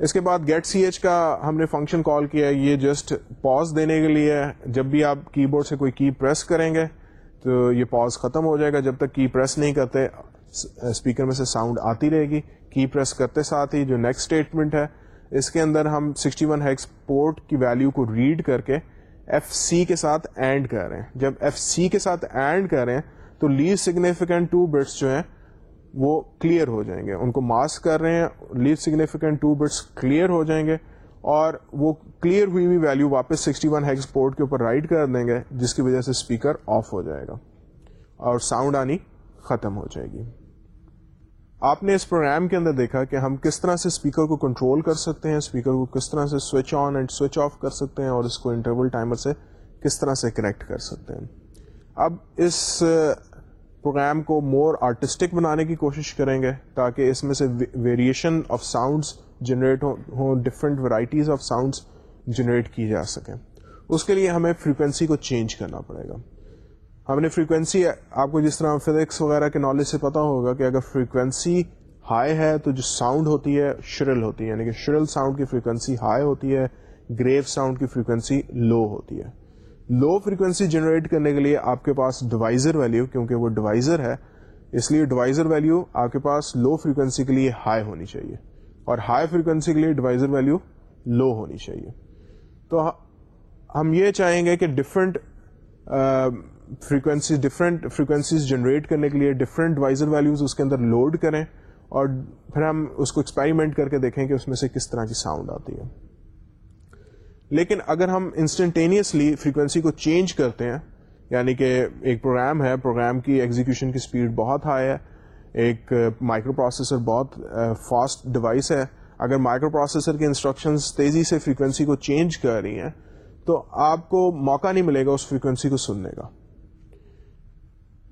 اس کے بعد گیٹ سی ایچ کا ہم نے فنکشن کال کیا یہ جسٹ پاز دینے کے لیے جب بھی آپ کی بورڈ سے کوئی کی پریس کریں گے تو یہ پاز ختم ہو جائے گا۔ جب تک کی پریس نہیں کرتے اسپیکر میں سے ساؤنڈ آتی رہے گی۔ کی پریس کرتے ساتھ ہی جو نیکسٹ اسٹیٹمنٹ ہے، اس کے اندر ہم 61 ون ہیکس پورٹ کی ویلو کو ریڈ کر کے ایف سی کے ساتھ اینڈ کر رہے ہیں۔ جب ایف سی کے ساتھ اینڈ کر رہے ہیں تو لیسٹ سگنیفیکینٹ ٹو بٹس جو ہیں وہ کلیئر ہو جائیں گے۔ ان کو ماسک کر رہے ہیں least significant two bits clear ہو جائیں گے اور وہ کلیئر ہوئی ہوئی ویلو واپس 61 ون ہیگس پورٹ کے اوپر رائٹ کر دیں گے، جس کی وجہ سے اسپیکر آف ہو جائے گا اور ساؤنڈ آنی ختم ہو جائے گی۔ آپ نے اس پروگرام کے اندر دیکھا کہ ہم کس طرح سے اسپیکر کو کنٹرول کر سکتے ہیں اسپیکر کو کس طرح سے switch on and switch off کر سکتے ہیں اور اس کو انٹرول ٹائمر سے کس طرح سے کنیکٹ کر سکتے ہیں۔ اب اس پروگرام کو مور آرٹسٹک بنانے کی کوشش کریں گے تاکہ اس میں سے ویریشن آف ساؤنڈس جنریٹ ہوں different varieties of sounds generate کی جا سکیں۔ اس کے لیے ہمیں فریکوینسی کو چینج کرنا پڑے گا۔ ہم نے فریکوینسی آپ کو جس طرح فزکس وغیرہ کے نالج سے پتا ہوگا کہ اگر فریکوینسی ہائی ہے تو جو ساؤنڈ ہوتی ہے شرل ہوتی ہے یعنی کہ شرل ساؤنڈ کی فریکوینسی ہائی ہوتی ہے گریو ساؤنڈ کی فریکوینسی لو ہوتی ہے۔ لو فریکوینسی جنریٹ کرنے کے لیے آپ کے پاس ڈیوائزر ویلو کیونکہ وہ ڈیوائزر ہے، اس لیے ڈیوائزر ویلو آپ کے پاس لو فریکوینسی کے لیے ہائی ہونی چاہیے، اور ہائی فریکوینسی کے لیے ڈیوائزر ویلو لو ہونی چاہیے۔ تو ہم یہ چاہیں گے کہ different frequency different frequencies generate کرنے کے لیے ڈفرینٹ ڈیوائزر ویلوز اس کے اندر لوڈ کریں، اور پھر ہم اس کو ایکسپیریمنٹ کر کے دیکھیں کہ اس میں سے کس طرح کی ساؤنڈ آتی ہے۔ لیکن اگر ہم انسٹنٹینیسلی فریکوینسی کو چینج کرتے ہیں یعنی کہ ایک پروگرام ہے پروگرام کی ایگزیکیوشن کی اسپیڈ بہت ہائی ہے، ایک مائکرو پروسیسر بہت فاسٹ ڈیوائس ہے، اگر مائکرو پروسیسر کی انسٹرکشنز تیزی سے فریکوینسی کو چینج کر رہی ہیں، تو آپ کو موقع نہیں ملے گا اس فریکوینسی کو سننے کا۔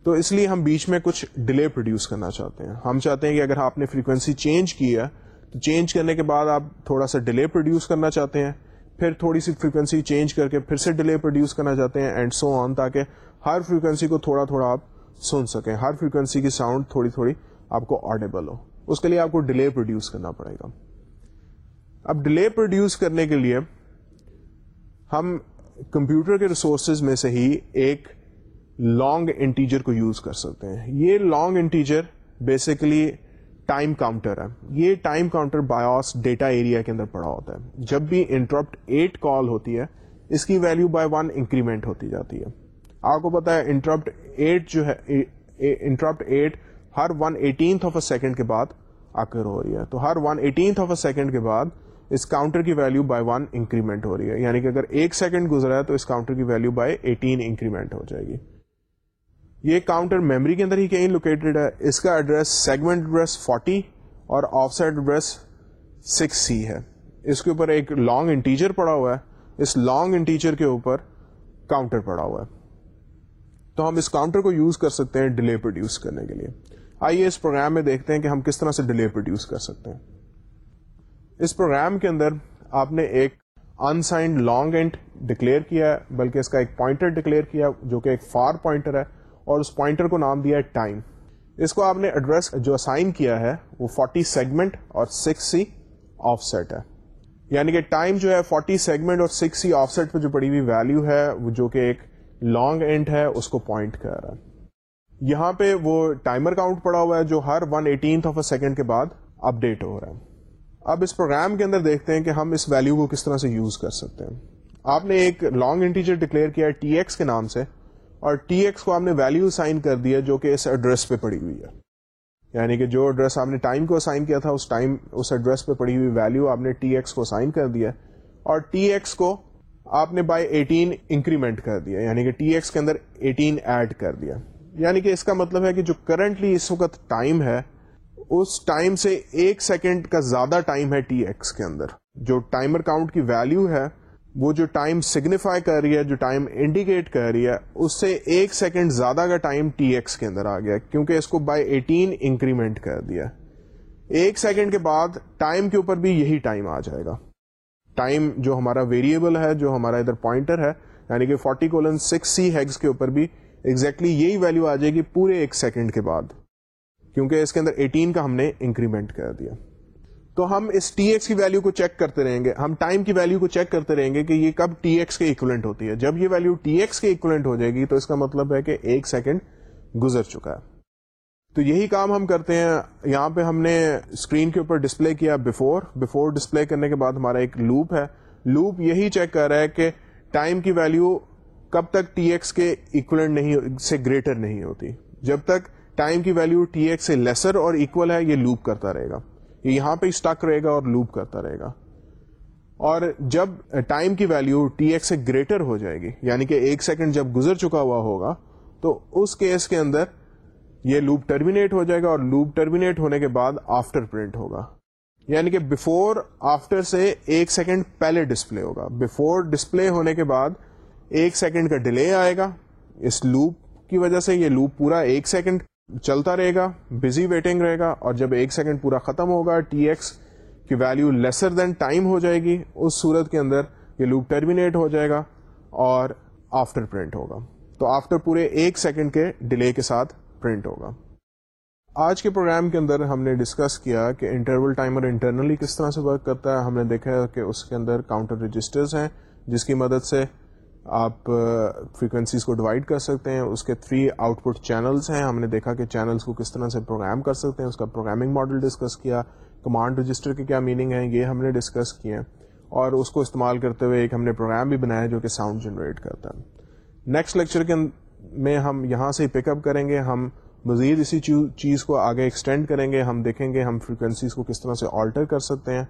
تو اس لیے ہم بیچ میں کچھ ڈیلے پروڈیوس کرنا چاہتے ہیں۔ ہم چاہتے ہیں کہ اگر آپ نے فریکوینسی چینج کی ہے، تو چینج کرنے کے بعد آپ تھوڑا سا ڈیلے پروڈیوس کرنا چاہتے ہیں۔ پھر تھوڑی سی فریکوینسی چینج کر کے پھر سے ڈیلے پروڈیوس کرنا چاہتے ہیں اینڈ سو آن تاکہ ہر فریکوینسی کو تھوڑا تھوڑا آپ سن سکیں۔ ہر فریکوینسی کی ساؤنڈ تھوڑی تھوڑی آپ کو آڈیبل ہو۔ اس کے لیے آپ کو ڈیلے پروڈیوس کرنا پڑے گا۔ اب ڈیلے پروڈیوس کرنے کے لیے ہم کمپیوٹر کے ریسورسز میں سے ہی ایک لانگ انٹیجر کو یوز کر سکتے ہیں۔ یہ long integer basically time counter ہے۔ یہ time counter BIOS data area کے اندر پڑا ہوتا ہے۔ جب بھی انٹرپٹ ایٹ کال ہوتی ہے، اس کی ویلو بائی ون انکریمنٹ ہوتی جاتی ہے۔ آپ کو پتا ہے، انٹرپٹ ایٹ جو ہے interrupt eight Hare one eighteenth of a second کے بعد آ کر ہو رہی ہے۔ تو ہر one eighteenth of a second کے بعد اس کاؤنٹر کی ویلو بائی ون انکریمنٹ ہو رہی ہے۔ یعنی کہ اگر ایک سیکنڈ گزرا ہے، تو اس کاؤنٹر کی ویلو بائی ایٹین انکریمنٹ ہو جائے گی۔ یہ کاؤنٹر میموری کے اندر ہی کہیں لوکیٹڈ ہے۔ اس کا ایڈریس سیگمنٹ ایڈریس 40 اور آف سائڈ ایڈریس 6 سی ہے۔ اس کے اوپر ایک لانگ انٹیجر پڑا ہوا ہے۔ اس لانگ انٹیجر کے اوپر کاؤنٹر پڑا ہوا ہے۔ تو ہم اس کاؤنٹر کو یوز کر سکتے ہیں ڈیلے پروڈیوس کرنے کے لیے۔ آئیے اس پروگرام میں دیکھتے ہیں کہ ہم کس طرح سے ڈیلے پروڈیوس کر سکتے ہیں۔ اس پروگرام کے اندر آپ نے ایک انسائنڈ لانگ اینڈ ڈکلیئر کیا ہے، بلکہ اس کا ایک پوائنٹر ڈکلیئر کیا جو کہ ایک فار پوائنٹر ہے۔ اور اس پوائنٹر کو نام دیا ہے ٹائم۔ اس کو آپ نے ایڈریس جو اسائن کیا ہے، وہ 40 سیگمنٹ اور 6 سی آف سیٹ ہے۔ یعنی کہ ٹائم جو ہے 40 سیگمنٹ اور 6 سی آف سیٹ پہ جو پڑی ہوئی ویلو ہے، وہ جو کہ ایک لانگ اینڈ ہے، اس کو پوائنٹ کر رہا ہے۔ یہاں پہ وہ ٹائمر کاؤنٹ پڑا ہوا ہے، جو ہر one eighteenth of a second کے بعد اپ ڈیٹ ہو رہا ہے۔ اب اس پروگرام کے اندر دیکھتے ہیں کہ ہم اس ویلو کو کس طرح سے یوز کر سکتے ہیں۔ آپ نے ایک لانگ انٹیجر ڈکلیئر کیا ٹی ایکس کے نام سے۔ اور ٹی ایکس کو آپ نے ویلو سائن کر دیا جو کہ اس ایڈریس پہ پڑی ہوئی ہے۔ یعنی کہ جو ایڈریس آپ نے ٹائم کو سائن کیا تھا، اس ٹائم اس ایڈریس پہ پڑی ہوئی ویلو آپ نے ٹی ایکس کو سائن کر دیا اور ٹی ایکس کو آپ نے بائی ایٹین انکریمنٹ کر دیا۔ یعنی کہ ٹی ایکس کے اندر ایٹین ایڈ کر دیا۔ یعنی کہ اس کا مطلب ہے کہ جو کرنٹلی اس وقت ٹائم ہے، اس ٹائم سے ایک سیکنڈ کا زیادہ ٹائم ہے ٹی ایکس کے اندر۔ جو ٹائمر کاؤنٹ کی ویلو ہے وہ جو ٹائم سگنیفائی کر رہی ہے، جو ٹائم انڈیکیٹ کر رہی ہے، اس سے ایک سیکنڈ زیادہ کا ٹائم ٹی ایکس کے اندر آ گیا، کیونکہ اس کو بائی ایٹین انکریمنٹ کر دیا ایک سیکنڈ کے بعد ٹائم کے اوپر بھی یہی ٹائم آ جائے گا۔ ٹائم جو ہمارا ویریبل ہے، جو ہمارا ادھر پوائنٹر ہے یعنی کہ forty colon six C hex کے اوپر بھی ایگزیکٹلی exactly یہی ویلو آ جائے گی پورے ایک سیکنڈ کے بعد، کیونکہ اس کے اندر ایٹین کا ہم نے انکریمنٹ کر دیا۔ تو ہم اس ٹی ایکس کی ویلو کو چیک کرتے رہیں گے۔ ہم ٹائم کی ویلو کو چیک کرتے رہیں گے کہ یہ کب ٹی ایکس کے اکولنٹ ہوتی ہے۔ جب یہ ویلو ٹی ایکس کے اکولنٹ ہو جائے گی تو اس کا مطلب ہے کہ ایک سیکنڈ گزر چکا ہے۔ تو یہی کام ہم کرتے ہیں۔ یہاں پہ ہم نے اسکرین کے اوپر ڈسپلے کیا بفور بفور ڈسپلے کرنے کے بعد ہمارا ایک لوپ ہے۔ لوپ یہی چیک کر رہا ہے کہ ٹائم کی ویلو کب تک ٹی ایکس کے اکولنٹ نہیں سے گریٹر نہیں ہوتی۔ جب تک ٹائم کی ویلو ٹی ایکس سے لیسر اور اکول ہے، یہ لوپ کرتا رہے گا۔ یہ یہاں پہ اسٹک رہے گا اور لوپ کرتا رہے گا۔ اور جب ٹائم کی ویلو ٹی ایکس سے گریٹر ہو جائے گی یعنی کہ ایک سیکنڈ جب گزر چکا ہوا ہوگا، تو اس کیس کے اندر یہ لوپ ٹرمینیٹ ہو جائے گا اور لوپ ٹرمینیٹ ہونے کے بعد آفٹر پرنٹ ہوگا۔ یعنی کہ بفور آفٹر سے ایک سیکنڈ پہلے ڈسپلے ہوگا۔ بفور ڈسپلے ہونے کے بعد ایک سیکنڈ کا ڈیلے آئے گا۔ اس لوپ کی وجہ سے یہ لوپ پورا ایک سیکنڈ چلتا رہے گا بزی ویٹنگ رہے گا، اور جب ایک سیکنڈ پورا ختم ہوگا ٹی ایکس کی ویلو لیسر دین ٹائم ہو جائے گی، اس صورت کے اندر یہ لوپ ٹرمینیٹ ہو جائے گا اور آفٹر پرنٹ ہوگا۔ تو آفٹر پورے ایک سیکنڈ کے ڈیلے کے ساتھ پرنٹ ہوگا۔ آج کے پروگرام کے اندر ہم نے ڈسکس کیا کہ انٹرول ٹائمر انٹرنلی کس طرح سے ورک کرتا ہے۔ ہم نے دیکھا کہ اس کے اندر کاؤنٹر رجسٹرز ہیں، جس کی مدد سے آپ فریکوینسیز کو ڈیوائڈ کر سکتے ہیں، اس کے تھری آؤٹ پٹ چینلس ہیں۔ ہم نے دیکھا کہ چینلس کو کس طرح سے پروگرام کر سکتے ہیں، اس کا پروگرامنگ ماڈل ڈسکس کیا کمانڈ رجسٹر کے کیا میننگ ہے یہ ہم نے ڈسکس کیے اور اس کو استعمال کرتے ہوئے ایک ہم نے پروگرام بھی بنایا جو کہ ساؤنڈ جنریٹ کرتا ہے۔ نیکسٹ لیکچر کے میں ہم یہاں سے پک اپ کریں گے۔ ہم مزید اسی چیز کو آگے ایکسٹینڈ کریں گے۔ ہم دیکھیں گے ہم فریکوینسیز کو کس طرح سے آلٹر کر سکتے ہیں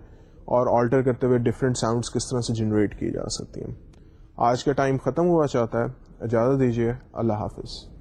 اور آلٹر کرتے ہوئے ڈفرینٹ ساؤنڈس کس طرح سے جنریٹ کی جا سکتی ہیں۔ آج کا ٹائم ختم ہوا چاہتا ہے. اجازت دیجیے. اللہ حافظ.